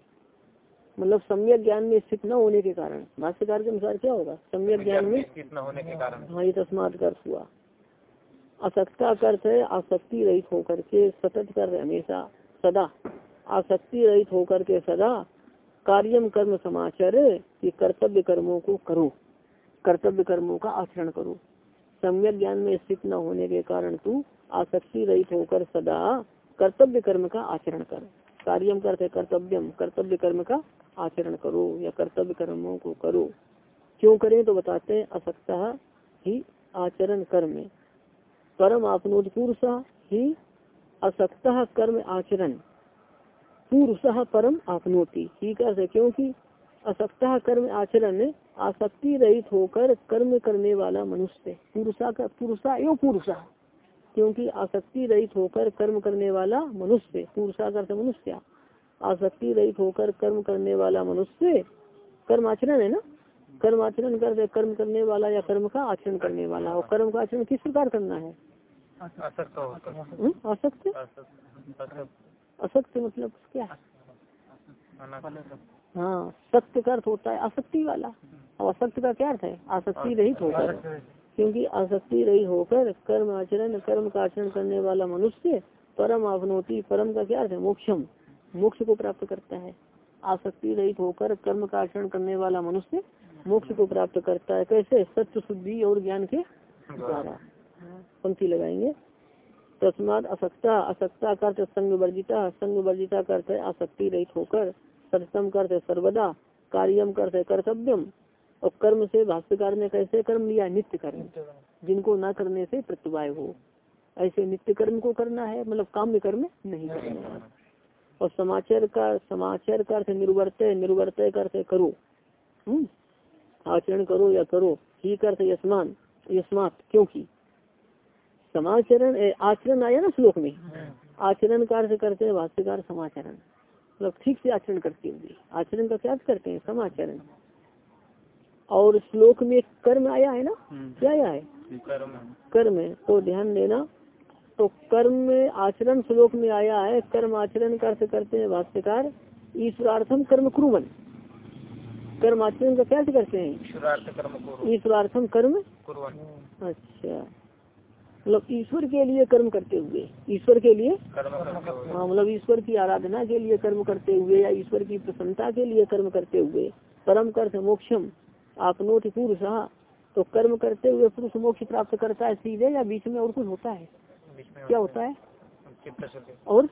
मतलब सम्यक ज्ञान में स्थित न होने के कारण। भाष्यकार के अनुसार क्या होगा? सम्यक ज्ञान में स्थित न होने के कारण। हाँ ये तस्मात कर हुआ। असक्ता अर्थ है आसक्ति रहित होकर के सतत कर हमेशा सदा। आसक्ति रहित होकर के सदा कार्यम कर्म समाचार कि कर्तव्य कर्मों को करो। कर्तव्य कर्मों का आचरण करो। सम्यक ज्ञान में स्थित न होने के कारण तू आसक्ति रहित होकर सदा कर्तव्य कर्म का आचरण कर। कार्यम करते कर्तव्यम कर्तव्य कर्म का आचरण करो या कर्तव्य कर्मों को करो। क्यों करें तो बताते हैं, असक्ता ही आचरण कर्म। परम आपनोद पुरुष ही असक्ता कर्म आचरण। पुरुष परम आपनोति। ही कर क्योंकि असक्ता कर्म आचरण आसक्ति रहित होकर कर्म करने वाला मनुष्य पुरुषा का पुरुषा एवं पुरुषा क्योंकि आसक्ति रहित होकर कर्म करने वाला मनुष्य पुरुषा का मनुष्य आसक्ति रहित होकर कर्म करने वाला मनुष्य कर्म आचरण है ना? कर्म आचरण कर कर्म करने वाला या कर्म का आचरण करने वाला और कर्म का आचरण किस प्रकार करना है? आसक्त। असक्त मतलब क्या? हाँ सत्य का अर्थ होता है आसक्ति वाला। और असक्त का क्या अर्थ है? आसक्ति रहित होकर। क्योंकि आसक्ति रहित होकर कर्म आचरण कर्म का आचरण करने वाला मनुष्य परम आवनोति परम का क्या अर्थ है? मोक्षम। मोक्ष को प्राप्त करता है। आसक्ति रहित होकर कर्म का आचरण करने वाला मनुष्य मोक्ष को प्राप्त करता है। कैसे? सत्य शुद्धि और ज्ञान के द्वारा। पंक्ति लगाएँगे। तस्मात असक्ता असक्ता करते संग वर्जिता संग वर्जिता करते आसक्ति रहित होकर सत्यम करते सर्वदा, कार्यम करते कर्तव्यम। और कर्म से भाष्यकार ने कैसे कर्म लिया? नित्य कर्म। जिनको न करने से प्रत्यवाय हो। ऐसे नित्य कर्म को करना है मतलब काम्य कर्म नहीं करना और समाचार का समाचार का अर्थ निर्वर्त निर्वर्त का अर्थ करो। हम्म? आचरण करो या करो। ही अर्थ यशमान यशमात क्योंकि समाचरण आचरण आया ना श्लोक में? आचरण का अर्थ करते हैं भाष्यकार समाचरण। मतलब ठीक से आचरण करते हुए आचरण का क्या करते हैं? समाचरण। और श्लोक में कर्म आया है ना? क्या आया है? कर्म तो ध्यान देना। तो कर्म आचरण श्लोक में आया है कर्म आचरण का अर्थ करते हैं भाष्यकार। ईश्वरार्थम कर्म क्रुवन कर्म आचरण का क्या करते हैं? ईश्वरार्थम कर्म? अच्छा। मतलब ईश्वर के लिए कर्म करते हुए ईश्वर के लिए हाँ मतलब ईश्वर की आराधना के लिए कर्म करते हुए या ईश्वर की प्रसन्नता के लिए कर्म करते हुए परम कर्थ मोक्षम आपनोट पुरुष तो कर्म करते हुए पुरुष मोक्ष प्राप्त करता है सीधे या बीच में और कुछ होता है? क्या होता है। और?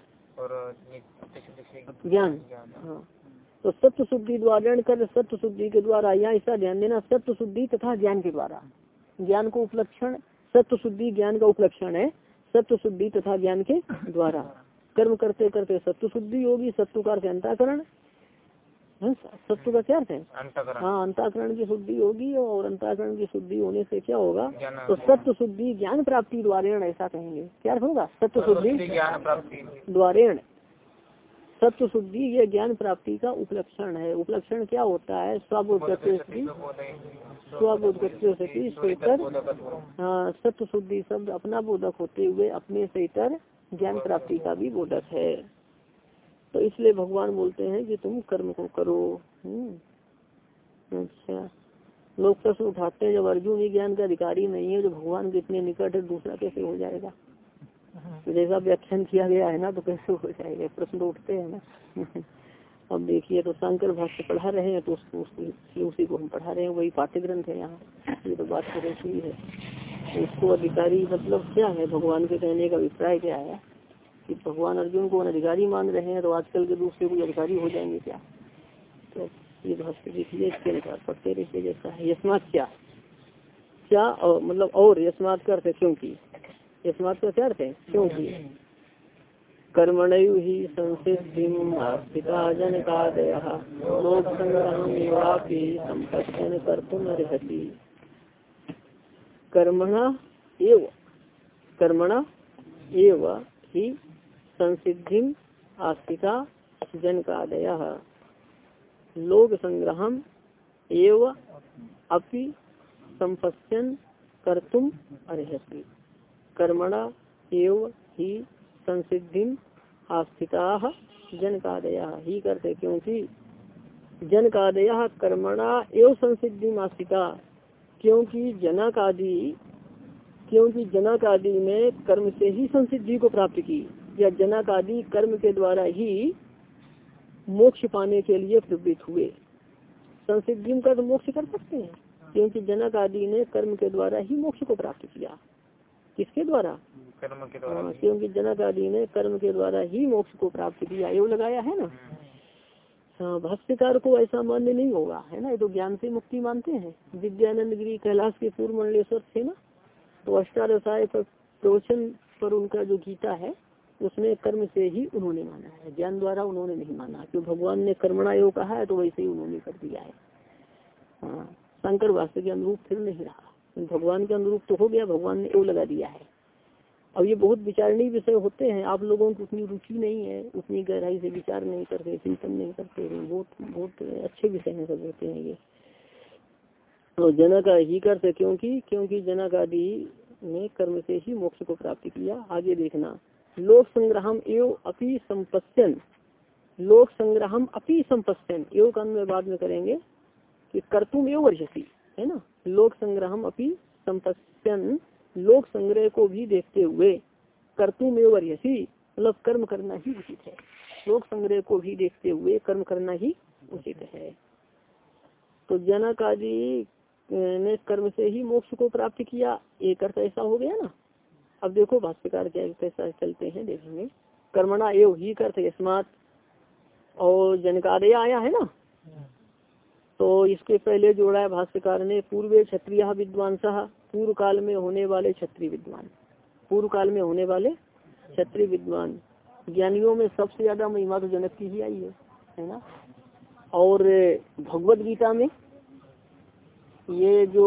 ज्ञान। हाँ। तो सत्य शुद्धि द्वारा कर सत्य शुद्धि के द्वारा यहाँ ऐसा ध्यान देना सत्य शुद्धि तथा ज्ञान के द्वारा। ज्ञान को उपलक्षण सत्य शुद्धि ज्ञान का उपलक्षण है सत्य शुद्धि तथा ज्ञान के द्वारा। कर्म करते करते सत्य शुद्धि होगी सत्य का अर्थ अंताकरण। सत्य का क्या अर्थ है? हाँ अंताकरण की शुद्धि होगी और अंताकरण की शुद्धि होने से क्या होगा? तो सत्य शुद्धि ज्ञान प्राप्ति द्वारेण ऐसा कहेंगे। क्या होगा? सत्य शुद्धि द्वारेण। सत्य शुद्धि ये ज्ञान प्राप्ति का उपलक्षण है। उपलक्षण क्या होता है? स्वबोधगत्य स्वबोधगत्य हाँ। सत्य शुद्धि शब्द अपना बोधक होते हुए अपने से इतर ज्ञान प्राप्ति का भी बोधक है। तो इसलिए भगवान बोलते हैं कि तुम कर्म को करो। हम्म। अच्छा। लोग प्रश्न उठाते हैं जब अर्जुन ही ज्ञान का अधिकारी नहीं है जो भगवान के इतने निकट है दूसरा कैसे हो जाएगा? तो जैसा व्याख्यान किया गया है ना तो कैसे हो जाएगा? प्रश्न तो उठते हैं ना। अब देखिए तो शंकर भाष्य पढ़ा रहे हैं तो उसको उसी उसी को हम पढ़ा रहे हैं। वही पाठ्य ग्रंथ है यहाँ। ये तो बात तो ऐसी है। उसको अधिकारी मतलब क्या है? भगवान के कहने का अभिप्राय क्या है? कि भगवान अर्जुन को अधिकारी मान रहे हैं तो आजकल के दूसरे कोई अधिकारी हो जाएँगे क्या? तो ये भाष्य देखिए इसके अनुसार पढ़ते रहिए जैसा है। यशमात क्या? क्या और मतलब और यशमात का अर्थ क्योंकि यशमात का क्या अर्थ है। क्योंकि कर्मण ही संसिधि जनकादय। लोक संग्रह कर तुम रहती कर्मणा एव। कर्मणा एव ही जनकादय। लोक संग्रह एव अपि संपश्यन कर्तुम अर्हति कर्मणा एव ही संसिधि आस्थिता जनकादय। ही करते क्योंकि जनकादय कर्मणा एवं संसिधि आस्थिता। क्योंकि जनक आदि क्योंकि जनक आदि ने कर्म से ही संसिद्धि को प्राप्त की। या जनक आदि कर्म के द्वारा ही मोक्ष पाने के लिए प्रवृत्त हुए। संसिद्धि का तो मोक्ष कर सकते हैं, क्योंकि जनक आदि ने कर्म के द्वारा ही मोक्ष को प्राप्त किया। किसके द्वारा? कर्म के द्वारा हाँ, क्योंकि जनक आदि ने कर्म के द्वारा ही मोक्ष को प्राप्त किया एवं लगाया है ना? हाँ भाष्यकार को ऐसा मान्य नहीं होगा है ना? ये तो ज्ञान से मुक्ति मानते हैं। विद्यानंद गिरी कैलाश के पूर्व मंडलेश्वर थे ना? तो अष्टादशाय प्रवचन पर उनका जो गीता है उसमें कर्म से ही उन्होंने माना है। ज्ञान द्वारा उन्होंने नहीं माना। क्यों भगवान ने कर्मणा योग कहा है तो वैसे ही उन्होंने कर दिया है। हाँ शंकर वास्तव के अनुरूप फिर नहीं रहा। भगवान के अनुरूप तो हो गया, भगवान ने वो लगा दिया है। अब ये बहुत विचारणीय विषय होते हैं। आप लोगों की उतनी रुचि नहीं है, उतनी गहराई से विचार नहीं करते, चिंतन नहीं करते बहुत बहुत अच्छे विषय में सब होते हैं ये। तो जनक ही करते क्योंकि क्योंकि जनक आदि ने कर्म से ही मोक्ष को प्राप्त किया। आगे देखना। लोक संग्रहम एवं अपी संपत्यन लोक संग्रहम अपी संपत्यन एवं कर्म अन्वय बाद में करेंगे कि कर्तुम एवं वर्षसी है ना? लोक संग्रह अपनी संपत्यन लोक संग्रह को भी देखते हुए कर्तु में वर्यसी मतलब कर्म करना ही उचित है। लोक संग्रह को भी देखते हुए कर्म करना ही उचित है। तो जनक आदि ने कर्म से ही मोक्ष को प्राप्त किया। एक अर्थ ऐसा हो गया ना। अब देखो भाष्यकार क्या कैसा चलते हैं, देखेंगे। कर्मणा एव ही कर्थ यस्मात। और जनकादय आया है ना? तो इसके पहले जोड़ा है भाष्यकार ने, पूर्व क्षत्रिय विद्वांस पूर्व काल में होने वाले क्षत्रिय विद्वान। पूर्व काल में होने वाले क्षत्रिय विद्वान। ज्ञानियों में सबसे ज़्यादा महिमा तो जनक की ही आई है है ना? और भगवत गीता में ये जो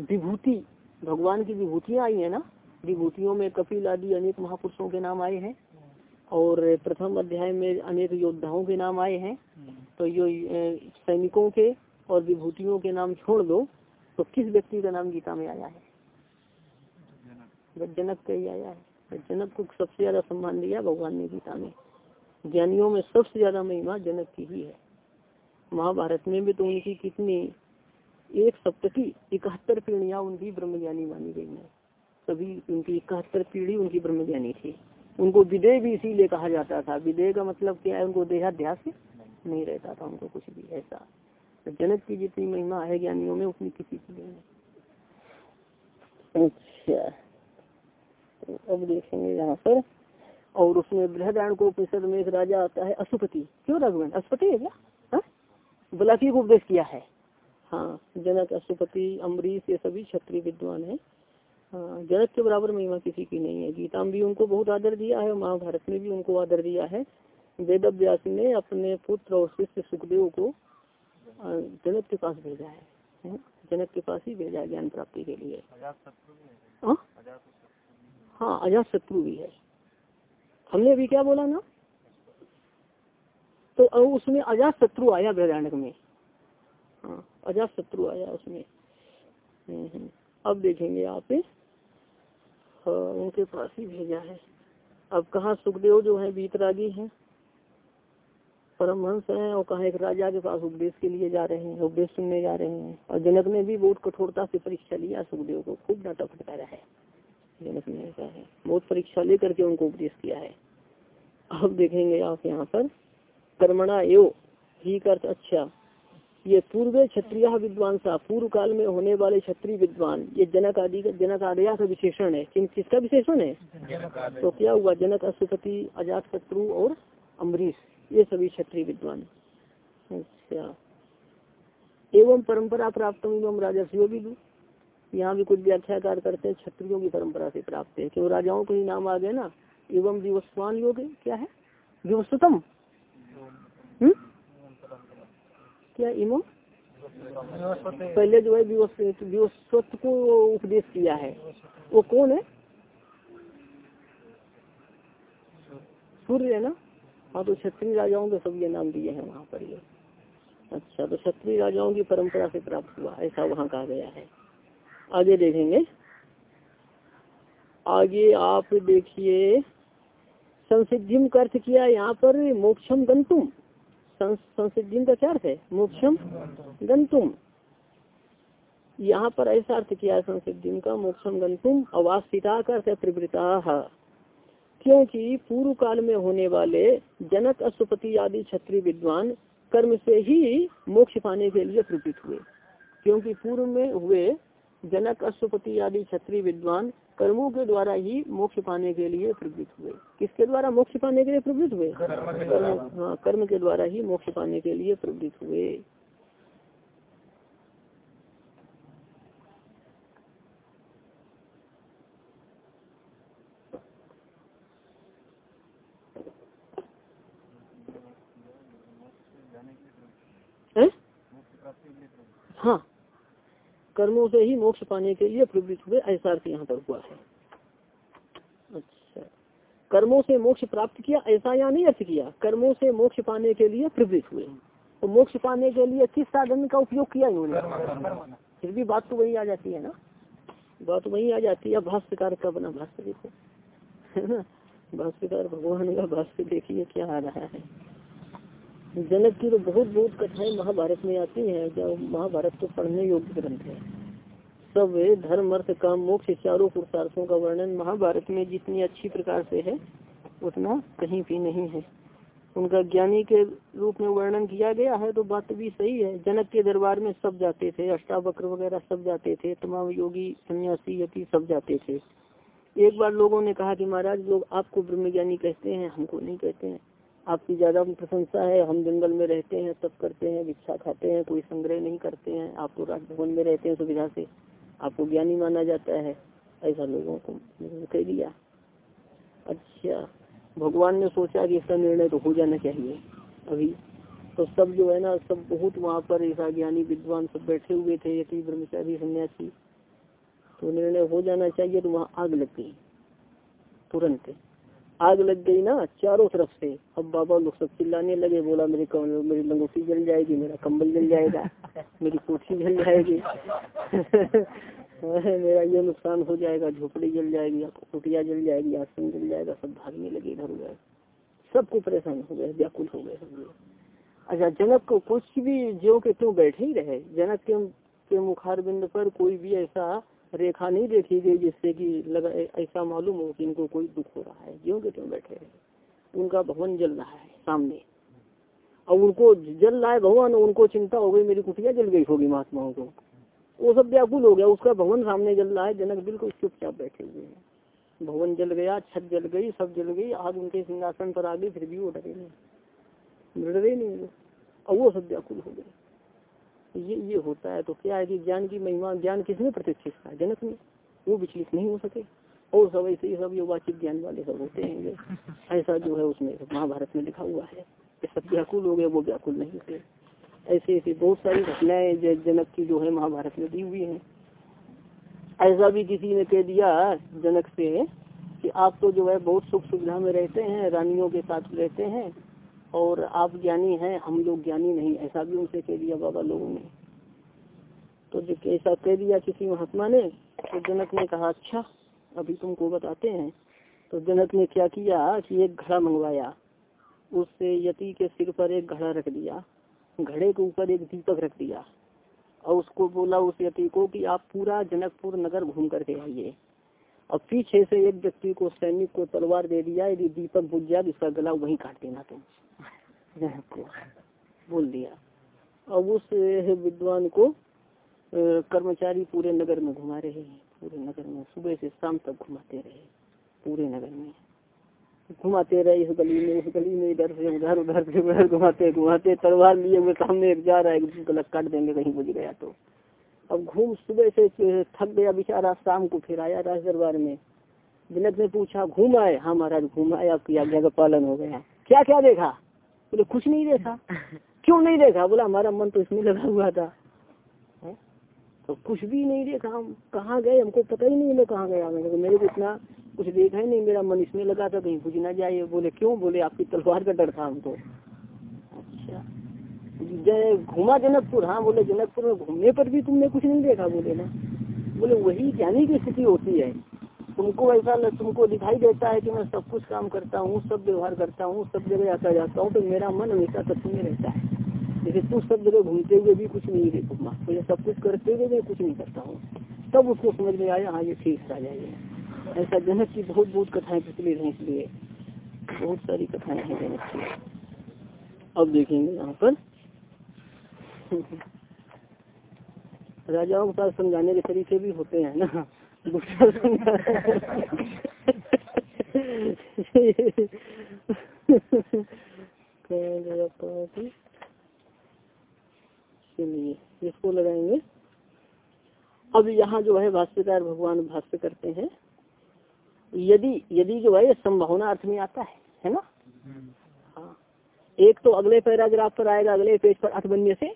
विभूति, भगवान की विभूतियाँ आई है ना, विभूतियों में कपिल आदि अनेक महापुरुषों के नाम आए हैं। और प्रथम अध्याय में अनेक योद्धाओं के नाम आए हैं। तो यो सैनिकों के और विभूतियों के नाम छोड़ दो तो किस व्यक्ति का नाम गीता में आया है? जनक का ही आया है। जनक को सबसे ज़्यादा सम्मान दिया भगवान ने गीता में। ज्ञानियों में सबसे ज़्यादा महिमा जनक की ही है। महाभारत में भी तो उनकी कितनी एक सप्तकी इकहत्तर पीढ़ियाँ उनकी ब्रह्मज्ञानी मानी गई है। सभी उनकी इकहत्तर पीढ़ी उनकी ब्रह्मज्ञानी थी। उनको विदेह भी इसीलिए कहा जाता था। विदेह का मतलब क्या है? उनको देहाध्यास नहीं रहता था, उनको कुछ भी ऐसा। तो जनक की जितनी महिमा है ज्ञानियों में, उतनी किसी की नहीं अच्छा। तो अब देखेंगे यहाँ पर। और उसमें बृहदारण को उपनिषद में एक राजा आता है अशुपति क्यों रघुवन अशुपति है क्या? हाँ? बलाकी को उपदेश किया है। हाँ जनक अशुपति अम्बरीश, ये सभी क्षत्रिय विद्वान है। हाँ जनक के बराबर महिमा किसी की नहीं है। गीता में भी उनको बहुत आदर दिया है महाभारत में भी उनको आदर दिया है। वेद व्यास ने अपने पुत्र और शिष्य सुखदेव को जनक के पास भेजा है जनक के पास ही भेजा है ज्ञान प्राप्ति के लिए। हाँ, हाँ अजात शत्रु भी है। हमने अभी क्या बोला ना? तो उसमें अजात शत्रु आया वैराणक में। हाँ अजात शत्रु आया उसमें। हम्म, हम्म। अब देखेंगे आप हाँ, उनके पास ही भेजा है। अब कहा सुखदेव जो है बीतरागी है? परमहंस है और कहा एक राजा के पास उपदेश के लिए जा रहे हैं उपदेश सुनने जा रहे हैं। और जनक ने भी बहुत कठोरता से परीक्षा लिया सुखदेव को। खूब डांटा फटकारा है। जनक ने ऐसा है बहुत परीक्षा लेकर के उनको उपदेश किया है। अब देखेंगे आप यहाँ पर कर्मणा यो ही कर अच्छा। ये पूर्व क्षत्रिय विद्वान सा पूर्व काल में होने वाले क्षत्रिय विद्वान, ये जनक आदि का जनक आदया का विशेषण है। किन किसका विशेषण है? तो क्या हुआ? जनक अशुपति अजात शत्रु और अम्बरीश, ये सभी क्षत्रिय विद्वान। अच्छा। एवं परंपरा प्राप्त एवं राजस्व भी यहाँ भी कुछ व्याख्याकार करते हैं, क्षत्रियों की परंपरा से प्राप्त है। क्यों राजाओं के ही नाम आ गए ना? एवं विवस्वान योग क्या है? विवस्तम हम्म? क्या इमो पहले जो है विवस्वत को उपदेश किया है। वो कौन है? सूर्य है ना? हाँ तो क्षत्रिय राजाओं के सब ये नाम दिए हैं वहाँ पर ये। अच्छा तो क्षत्रिय राजाओं की परंपरा से प्राप्त हुआ, ऐसा वहाँ कहा गया है। आगे देखेंगे। आगे आप देखिए संसिद्धिम का अर्थ किया यहाँ पर मोक्षम गंतुम संसिद्धिम का क्या अर्थ है मोक्षम गंतुम यहाँ पर ऐसा अर्थ किया संसिद्धिम का मोक्षम गंतुम अवास्थिता का अर्थ प्रवृता क्योंकि पूर्व काल में होने वाले जनक अशुपति आदि क्षत्रिय विद्वान कर्म से ही मोक्ष पाने के लिए प्रवृत्त हुए। क्योंकि पूर्व में हुए जनक अशुपति आदि क्षत्रिय विद्वान कर्मों के द्वारा ही मोक्ष पाने के लिए प्रवृत्त हुए। किसके द्वारा मोक्ष पाने के लिए प्रवृत्त हुए? कर्म हाँ कर्म के द्वारा ही मोक्ष पाने के लिए प्रवृत्त हुए हाँ कर्मों से ही मोक्ष पाने के लिए प्रवृत्त हुए ऐसा अर्थ यहाँ पर हुआ है। अच्छा। कर्मों से मोक्ष प्राप्त किया ऐसा या नहीं अर्थ किया। कर्मों से मोक्ष पाने के लिए प्रवृत्त हुए तो मोक्ष पाने के लिए किस साधन का उपयोग किया इन्होंने? फिर भी बात तो वही आ जाती है ना? बात वही आ जाती है भाष्यकार का बना भाष्य देखो। है ना? भाष्यकार भगवान का भाष्य देखिए क्या आ रहा है। जनक की तो बहुत बहुत कथाएँ महाभारत में आती हैं जब महाभारत तो पढ़ने योग्य ग्रंथ है। सब धर्म, अर्थ, काम, मोक्ष, चारों पुरुषार्थों का वर्णन महाभारत में जितनी अच्छी प्रकार से है, उतना कहीं भी नहीं है। उनका ज्ञानी के रूप में वर्णन किया गया है तो बात भी सही है। जनक के दरबार में सब जाते थे, अष्टावक्र वगैरह सब जाते थे, तमाम योगी, सन्यासी, यति सब जाते थे। एक बार लोगों ने कहा कि महाराज, लोग आपको ब्रह्मज्ञानी कहते हैं, हमको नहीं कहते हैं। आपकी ज़्यादा प्रशंसा है, हम जंगल में रहते हैं सब करते हैं, भिक्षा खाते हैं, कोई संग्रह नहीं करते हैं, आप तो राजभवन में रहते हैं, सुविधा से आपको ज्ञानी माना जाता है। ऐसा लोगों को कह दिया। अच्छा भगवान ने सोचा कि इसका निर्णय तो हो जाना चाहिए। अभी तो सब जो है ना, सब बहुत वहाँ पर ऐसा ज्ञानी, विद्वान सब बैठे हुए थे यति ब्रह्मचारी, सन्यासी। तो निर्णय हो जाना चाहिए तो वहाँ आग लग गई, तुरंत। आग लग गई ना चारों तरफ़ से। अब बाबा लोग सब चिल्लाने लगे बोला मेरी मेरी लंगोटी जल जाएगी मेरा कंबल जल जाएगा मेरी कोठी जल जाएगी। मेरा ये नुकसान हो जाएगा झोपड़ी जल जाएगी कुटिया जल जाएगी आसन जल जाएगा सब भागने लगे इधर उधर सबको परेशान हो गए व्याकुल हो गए सब अच्छा जनक को कुछ भी जो के क्यों बैठे ही रहे जनक के, के मुखार बिंद पर कोई भी ऐसा रेखा नहीं देखी गई जिससे कि लगा ऐसा मालूम हो कि इनको कोई दुख हो रहा है। ज्यो के क्यों बैठे रहे उनका भवन जल रहा है सामने। और उनको जल रहा है भगवान, उनको चिंता हो गई, मेरी कुटिया जल गई होगी महात्माओं को। वो सब व्याकुल हो गया, उसका भवन सामने जल रहा है, जनक बिल्कुल चुपचाप बैठे हुए हैं। भवन जल गया, छत जल गई, सब जल गई, आग उनके सिंहासन पर आ गई, फिर भी वो डरे नहीं। डरे नहीं और वो सब व्याकुल हो गए। ये ये होता है तो क्या है कि ज्ञान की महिमा ज्ञान किसने प्रतिष्ठित था जनक ने। वो विचलित नहीं हो सके। और सब ऐसे ही सब ये योगाचित ज्ञान वाले सब होते हैं ऐसा जो है उसमें महाभारत में लिखा हुआ है कि सब व्याकुल हो गए वो व्याकुल नहीं थे ऐसे ऐसे बहुत सारी घटनाएँ जय जनक की जो है महाभारत में दी हुई है। ऐसा भी किसी ने कह दिया जनक से कि आप तो जो है बहुत सुख सुविधा में रहते हैं रानियों के साथ रहते हैं। और आप ज्ञानी हैं, हम लोग ज्ञानी नहीं, ऐसा भी उनसे कह दिया बाबा लोगों ने। तो जो ऐसा कह दिया किसी महात्मा ने तो जनक ने कहा अच्छा अभी तुमको बताते हैं। तो जनक ने क्या किया कि एक घड़ा मंगवाया। उससे यति के सिर पर एक घड़ा रख दिया, घड़े के ऊपर एक दीपक रख दिया और उसको बोला उस यति को कि आप पूरा जनकपुर नगर घूम करके आइए। और पीछे से एक व्यक्ति को सैनिक को तलवार दे दिया, यदि दीपक बुझ जाए इसका गला वहीं काट देना तुम। को बोल दिया। अब उस विद्वान को कर्मचारी पूरे नगर में घुमा रहे हैं, पूरे नगर में, सुबह से शाम तक घुमाते रहे, पूरे नगर में। घुमाते रहे, इस गली में, इस गली में, इधर से, उधर उधर से, उधर घुमाते घुमाते, तलवार लिए हुए सामने एक जा रहा है गलत काट देंगे, कहीं बुझ गया तो। अब घूम, सुबह से थक गया बेचारा, शाम को फिर आया राज दरबार में। जनक ने पूछा, घूम आए? हाँ महाराज, घूम आए आपकी आज्ञा का पालन हो गया। क्या क्या देखा? बोले कुछ नहीं देखा? क्यों नहीं देखा? बोला हमारा मन तो इसमें लगा हुआ था। है? तो कुछ भी नहीं देखा हम। कहाँ गए? हमको पता ही नहीं मैं कहाँ गया। मैंने मेरे को इतना कुछ देखा ही नहीं। मेरा मन इसमें लगा था कहीं कुछ ना जाए। बोले क्यों? बोले आपकी तलवार का डर था हमको। अच्छा। घूमा जनकपुर हाँ बोले जनकपुर में घूमने पर भी तुमने कुछ नहीं देखा? बोले ना। बोले वही ज्ञानी की स्थिति होती है। तुमको ऐसा तुमको दिखाई देता है कि मैं सब कुछ काम करता हूँ, सब व्यवहार करता हूँ, सब जगह आता जाता हूँ तो मेरा मन हमेशा तत्व में रहता है। जैसे तू सब जगह घूमते हुए भी कुछ नहीं दे घूमा तो सब कुछ करते हुए मैं कुछ नहीं करता हूँ। तब उसको समझ में आया हाँ ये ठीक आ जाएगा ऐसा जनक की बहुत बहुत कथाएँ प्रचलित हैं इसलिए बहुत सारी कथाएँ हैं जनक की। अब देखेंगे यहाँ पर। राजाओं के साथ समझाने के तरीके भी होते हैं ना। चलिए इसको लगाएँगे अब यहाँ जो है भाष्यकार भगवान भाष्य करते हैं। यदि यदि जो है संभावना अर्थ में आता है है ना? हाँ। एक तो अगले पैराग्राफ पर आएगा अगले पेज पर अर्थ बनने से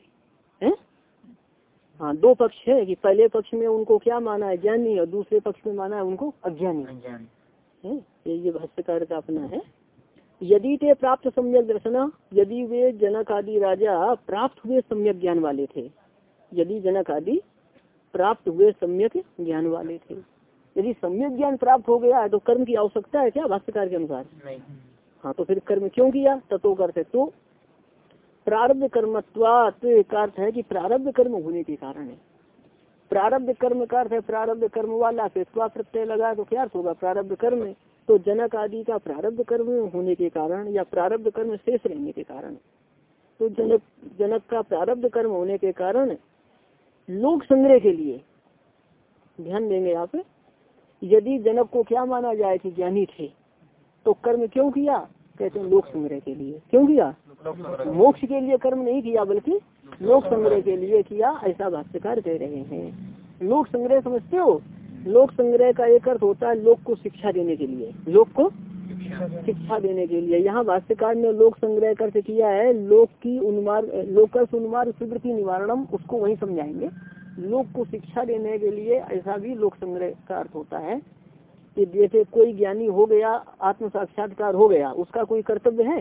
है? हाँ दो पक्ष है कि पहले पक्ष में उनको क्या माना है? ज्ञानी और दूसरे पक्ष में माना है उनको अज्ञानी। है ये ये भाष्यकार का अपना है। यदि ते प्राप्त सम्यक दर्शना यदि वे जनक आदि राजा प्राप्त हुए सम्यक ज्ञान वाले थे। यदि जनक आदि प्राप्त हुए सम्यक ज्ञान वाले थे। यदि सम्यक ज्ञान प्राप्त हो गया तो कर्म की आवश्यकता है क्या भाष्यकार के अनुसार? हाँ तो फिर कर्म क्यों किया? तत्व करते तो प्रारब्ध कर्मत्वात का अर्थ है कि प्रारब्ध कर्म होने के कारण है। प्रारब्ध कर्म का अर्थ है प्रारब्ध कर्म वाला से प्रत्यय लगा तो क्या होगा? प्रारब्ध कर्म तो जनक आदि का प्रारब्ध कर्म होने के कारण या प्रारब्ध कर्म शेष रहने के कारण। तो जनक जनक का प्रारब्ध कर्म होने के कारण लोक संग्रह के लिए ध्यान देंगे आप। यदि जनक को क्या माना जाए कि ज्ञानी थे तो कर्म क्यों किया? कहते हैं लोक संग्रह के लिए। क्यों किया? मोक्ष के लिए कर्म नहीं किया, बल्कि लोक संग्रह के लिए किया, ऐसा भाष्यकार कह रहे हैं। लोक संग्रह समझते हो? लोक संग्रह का एक अर्थ होता है लोक को शिक्षा देने के लिए। लोक को शिक्षा देने के लिए। यहाँ भाष्यकार ने लोक संग्रह कर किया है, लोक की उन्मार, लोकस उन्मार स्वीकृति निवारणम, उसको वही समझाएँगे। लोक को शिक्षा देने के लिए ऐसा भी लोक संग्रह का अर्थ होता है। जैसे कोई ज्ञानी हो गया आत्म साक्षात्कार हो गया उसका कोई कर्तव्य है?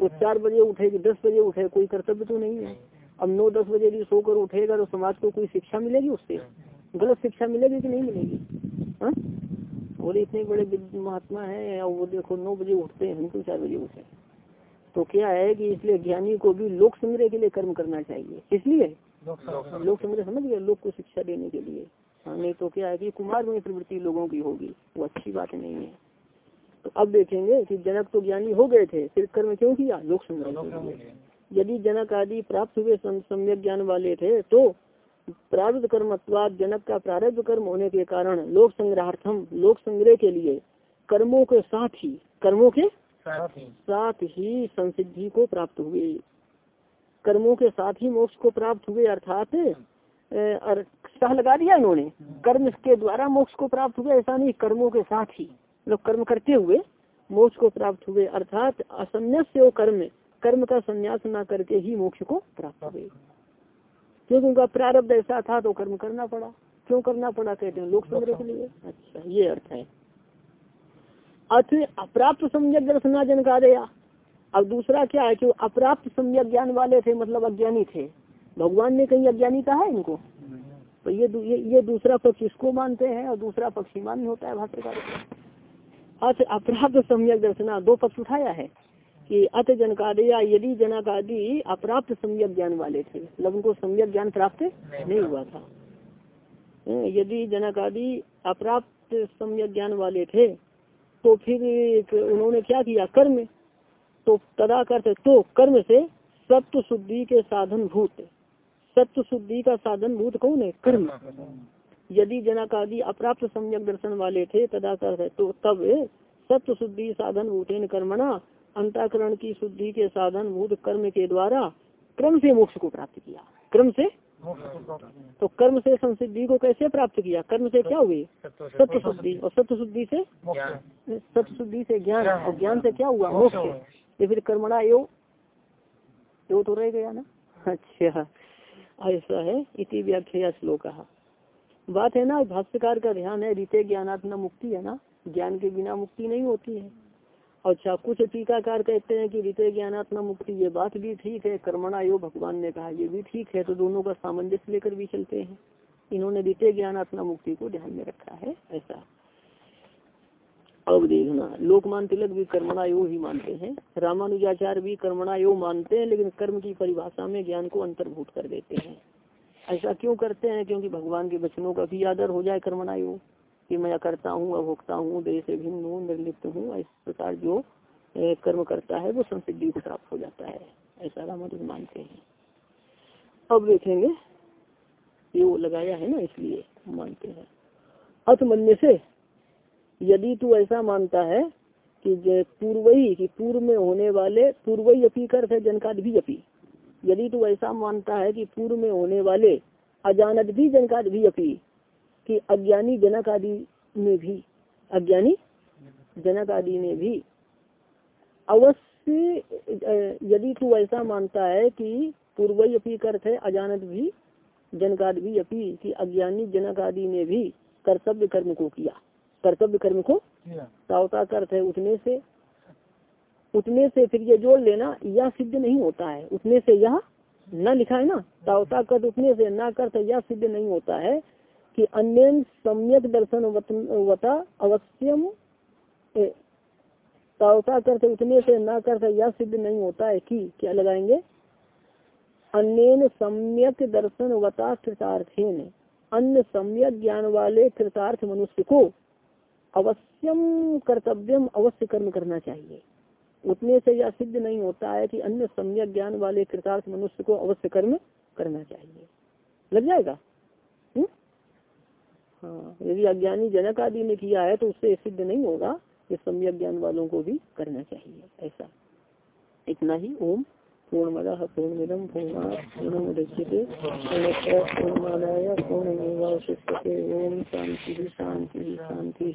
वो चार बजे उठेगी दस बजे उठे कोई कर्तव्य तो नहीं है। अब नौ दस बजे भी सोकर उठेगा तो समाज को कोई शिक्षा मिलेगी उससे? गलत शिक्षा मिलेगी कि नहीं मिलेगी? हाँ? बोले इतने बड़े महात्मा है और वो देखो नौ बजे उठते हैं हम तो चार बजे उठे तो क्या है कि इसलिए ज्ञानी को भी लोक संग्रह के लिए कर्म करना चाहिए। इसलिए? लोक संग्रह समझ गए लोक को शिक्षा देने के लिए। नहीं तो क्या है कि कुमार में प्रवृत्ति लोगों की होगी वो अच्छी बात नहीं है। तो अब देखेंगे कि जनक तो ज्ञानी हो गए थे फिर कर्म क्यों किया? लोक संग्रह यदि जनक आदि प्राप्त हुए सम्यक ज्ञान वाले थे तो प्रारब्ध कर्म अथवा जनक का प्रारब्ध कर्म होने के कारण लोक संग्रहार्थम लोक संग्रह के लिए कर्मों के साथ ही कर्मों के साथ ही। संसिद्धि को प्राप्त हुए। कर्मों के साथ ही मोक्ष को प्राप्त हुए अर्थात सह लगा दिया इन्होंने। कर्म के द्वारा मोक्ष को प्राप्त हुए, ऐसा नहीं, कर्मों के साथ ही। मतलब कर्म करते हुए मोक्ष को प्राप्त हुए, अर्थात असन्यास से वो कर्म कर्म का संन्यास न करके ही मोक्ष को प्राप्त हुए। क्योंकि उनका प्रारब्ध ऐसा था तो कर्म करना पड़ा। क्यों करना पड़ा, कहते हैं, लोक संग्रह के लिए। अच्छा ये अर्थ है। अर्थ अप्राप्त सम्यक दर्शना जनकादया। अब दूसरा क्या है कि अप्राप्त सम्यक ज्ञान वाले थे मतलब अज्ञानी थे। भगवान ने कहीं अज्ञानी कहा है इनको? तो ये ये, ये दूसरा पक्ष इसको मानते हैं और दूसरा पक्ष ही मान्य होता है भाष्यकार अर्थ अप्राप्त सम्यक दर्शना दो पक्ष उठाया है कि अत जनकादया यदि जनक आदि अप्राप्त सम्यक ज्ञान वाले थे मतलब उनको सम्यक ज्ञान प्राप्त नहीं हुआ। था। हम्म, यदि जनक आदि अप्राप्त सम्यक ज्ञान वाले थे तो फिर उन्होंने क्या किया? कर्म। तो तदा करते तो कर्म से सत्य शुद्धि के साधन भूत। सत्य शुद्धि का साधन भूत कौन है? कर्म। यदि जनक आदि अप्राप्त सम्यक दर्शन वाले थे तदा है तो तब सत्य शुद्धि साधन भूतेन कर्मणा अंताकरण की शुद्धि के साधन भूत कर्म के द्वारा क्रम से मोक्ष को प्राप्त किया। क्रम से? तो कर्म से संसिद्धि को कैसे प्राप्त किया? कर्म से क्या हुई? सत्य शुद्धि और सत्य शुद्धि से? सत्य शुद्धि से ज्ञान। और ज्ञान से क्या हुआ? मोक्ष ये फिर कर्मणा यो यो तो रह गया ना? अच्छा। ऐसा है, इति व्याख्या श्लोक। बात है ना, भाष्यकार का ध्यान है, रीते ज्ञानात्म मुक्ति है ना, ज्ञान के बिना मुक्ति नहीं होती है। अच्छा कुछ टीकाकार कहते हैं कि रीते ज्ञानात्मा मुक्ति, ये बात भी ठीक है कर्मणा योग भगवान ने कहा, ये भी ठीक है तो दोनों का सामंजस्य लेकर भी चलते हैं। इन्होंने रीते ज्ञानात्मा मुक्ति को ध्यान में रखा है, ऐसा। अब देखना लोकमान तिलक भी कर्मणा योग ही मानते हैं। रामानुजाचार्य भी कर्मणा योग मानते हैं, लेकिन कर्म की परिभाषा में ज्ञान को अंतर्भूत कर देते हैं। ऐसा क्यों करते हैं? क्योंकि भगवान के वचनों का भी आदर हो जाए कर्मणा योग कि मैं करता हूँ, अभोक्ता हूँ से भिन्न हूँ, निर्लिप्त हूँ, इस प्रकार जो कर्म करता है, वो संसिद्धि को प्राप्त हो जाता है। ऐसा रामानुज मानते हैं। अब देखेंगे, ये वो लगाया है ना, इसलिए मानते हैं। अथ मन से यदि तू ऐसा मानता है कि पूर्व ही कि पूर्व में होने वाले पूर्व ही अपी कर है जनकाद भी अपी यदि तू ऐसा मानता है कि पूर्व में होने वाले अजानत भी जनकाद भी अपी कि अज्ञानी जनक आदि में भी, अज्ञानी जनक आदि में भी, अवश्य यदि तू ऐसा मानता है कि पूर्व अपी अर्थ है अजानत भी, जनकाद भी अपी कि अज्ञानी जनक आदि ने भी कर्तव्य कर्म को किया। कर्तव्य कर्म को सावता अर्थ है। उठने से उठने से फिर ये जोड़ लेना यह सिद्ध नहीं होता है। उठने से यह न लिखा है ना? सावता कर उठने से न कर यह सिद्ध नहीं होता है कि अन्य सम्यक दर्शन वता अवश्यम तावता करते उतने से न करते यह सिद्ध नहीं होता है कि क्या लगाएँगे? अन्य सम्यक दर्शन वता कृतार्थेन। अन्य सम्यक ज्ञान वाले कृतार्थ मनुष्य को अवश्यम कर्तव्यम अवश्य कर्म करना चाहिए। उतने से यह सिद्ध नहीं होता है कि अन्य सम्यक ज्ञान वाले कृतार्थ मनुष्य को अवश्य कर्म करना चाहिए। लग जाएगा? हाँ यदि अज्ञानी जनक आदि ने किया है तो उससे सिद्ध नहीं होगा कि सम्यक ज्ञान वालों को भी करना चाहिए, ऐसा। इतना ही, ओम। पूर्णमद पूर्णमिदम पूर्णा पूर्णमुदच्यते। ओम शांति शांति शांति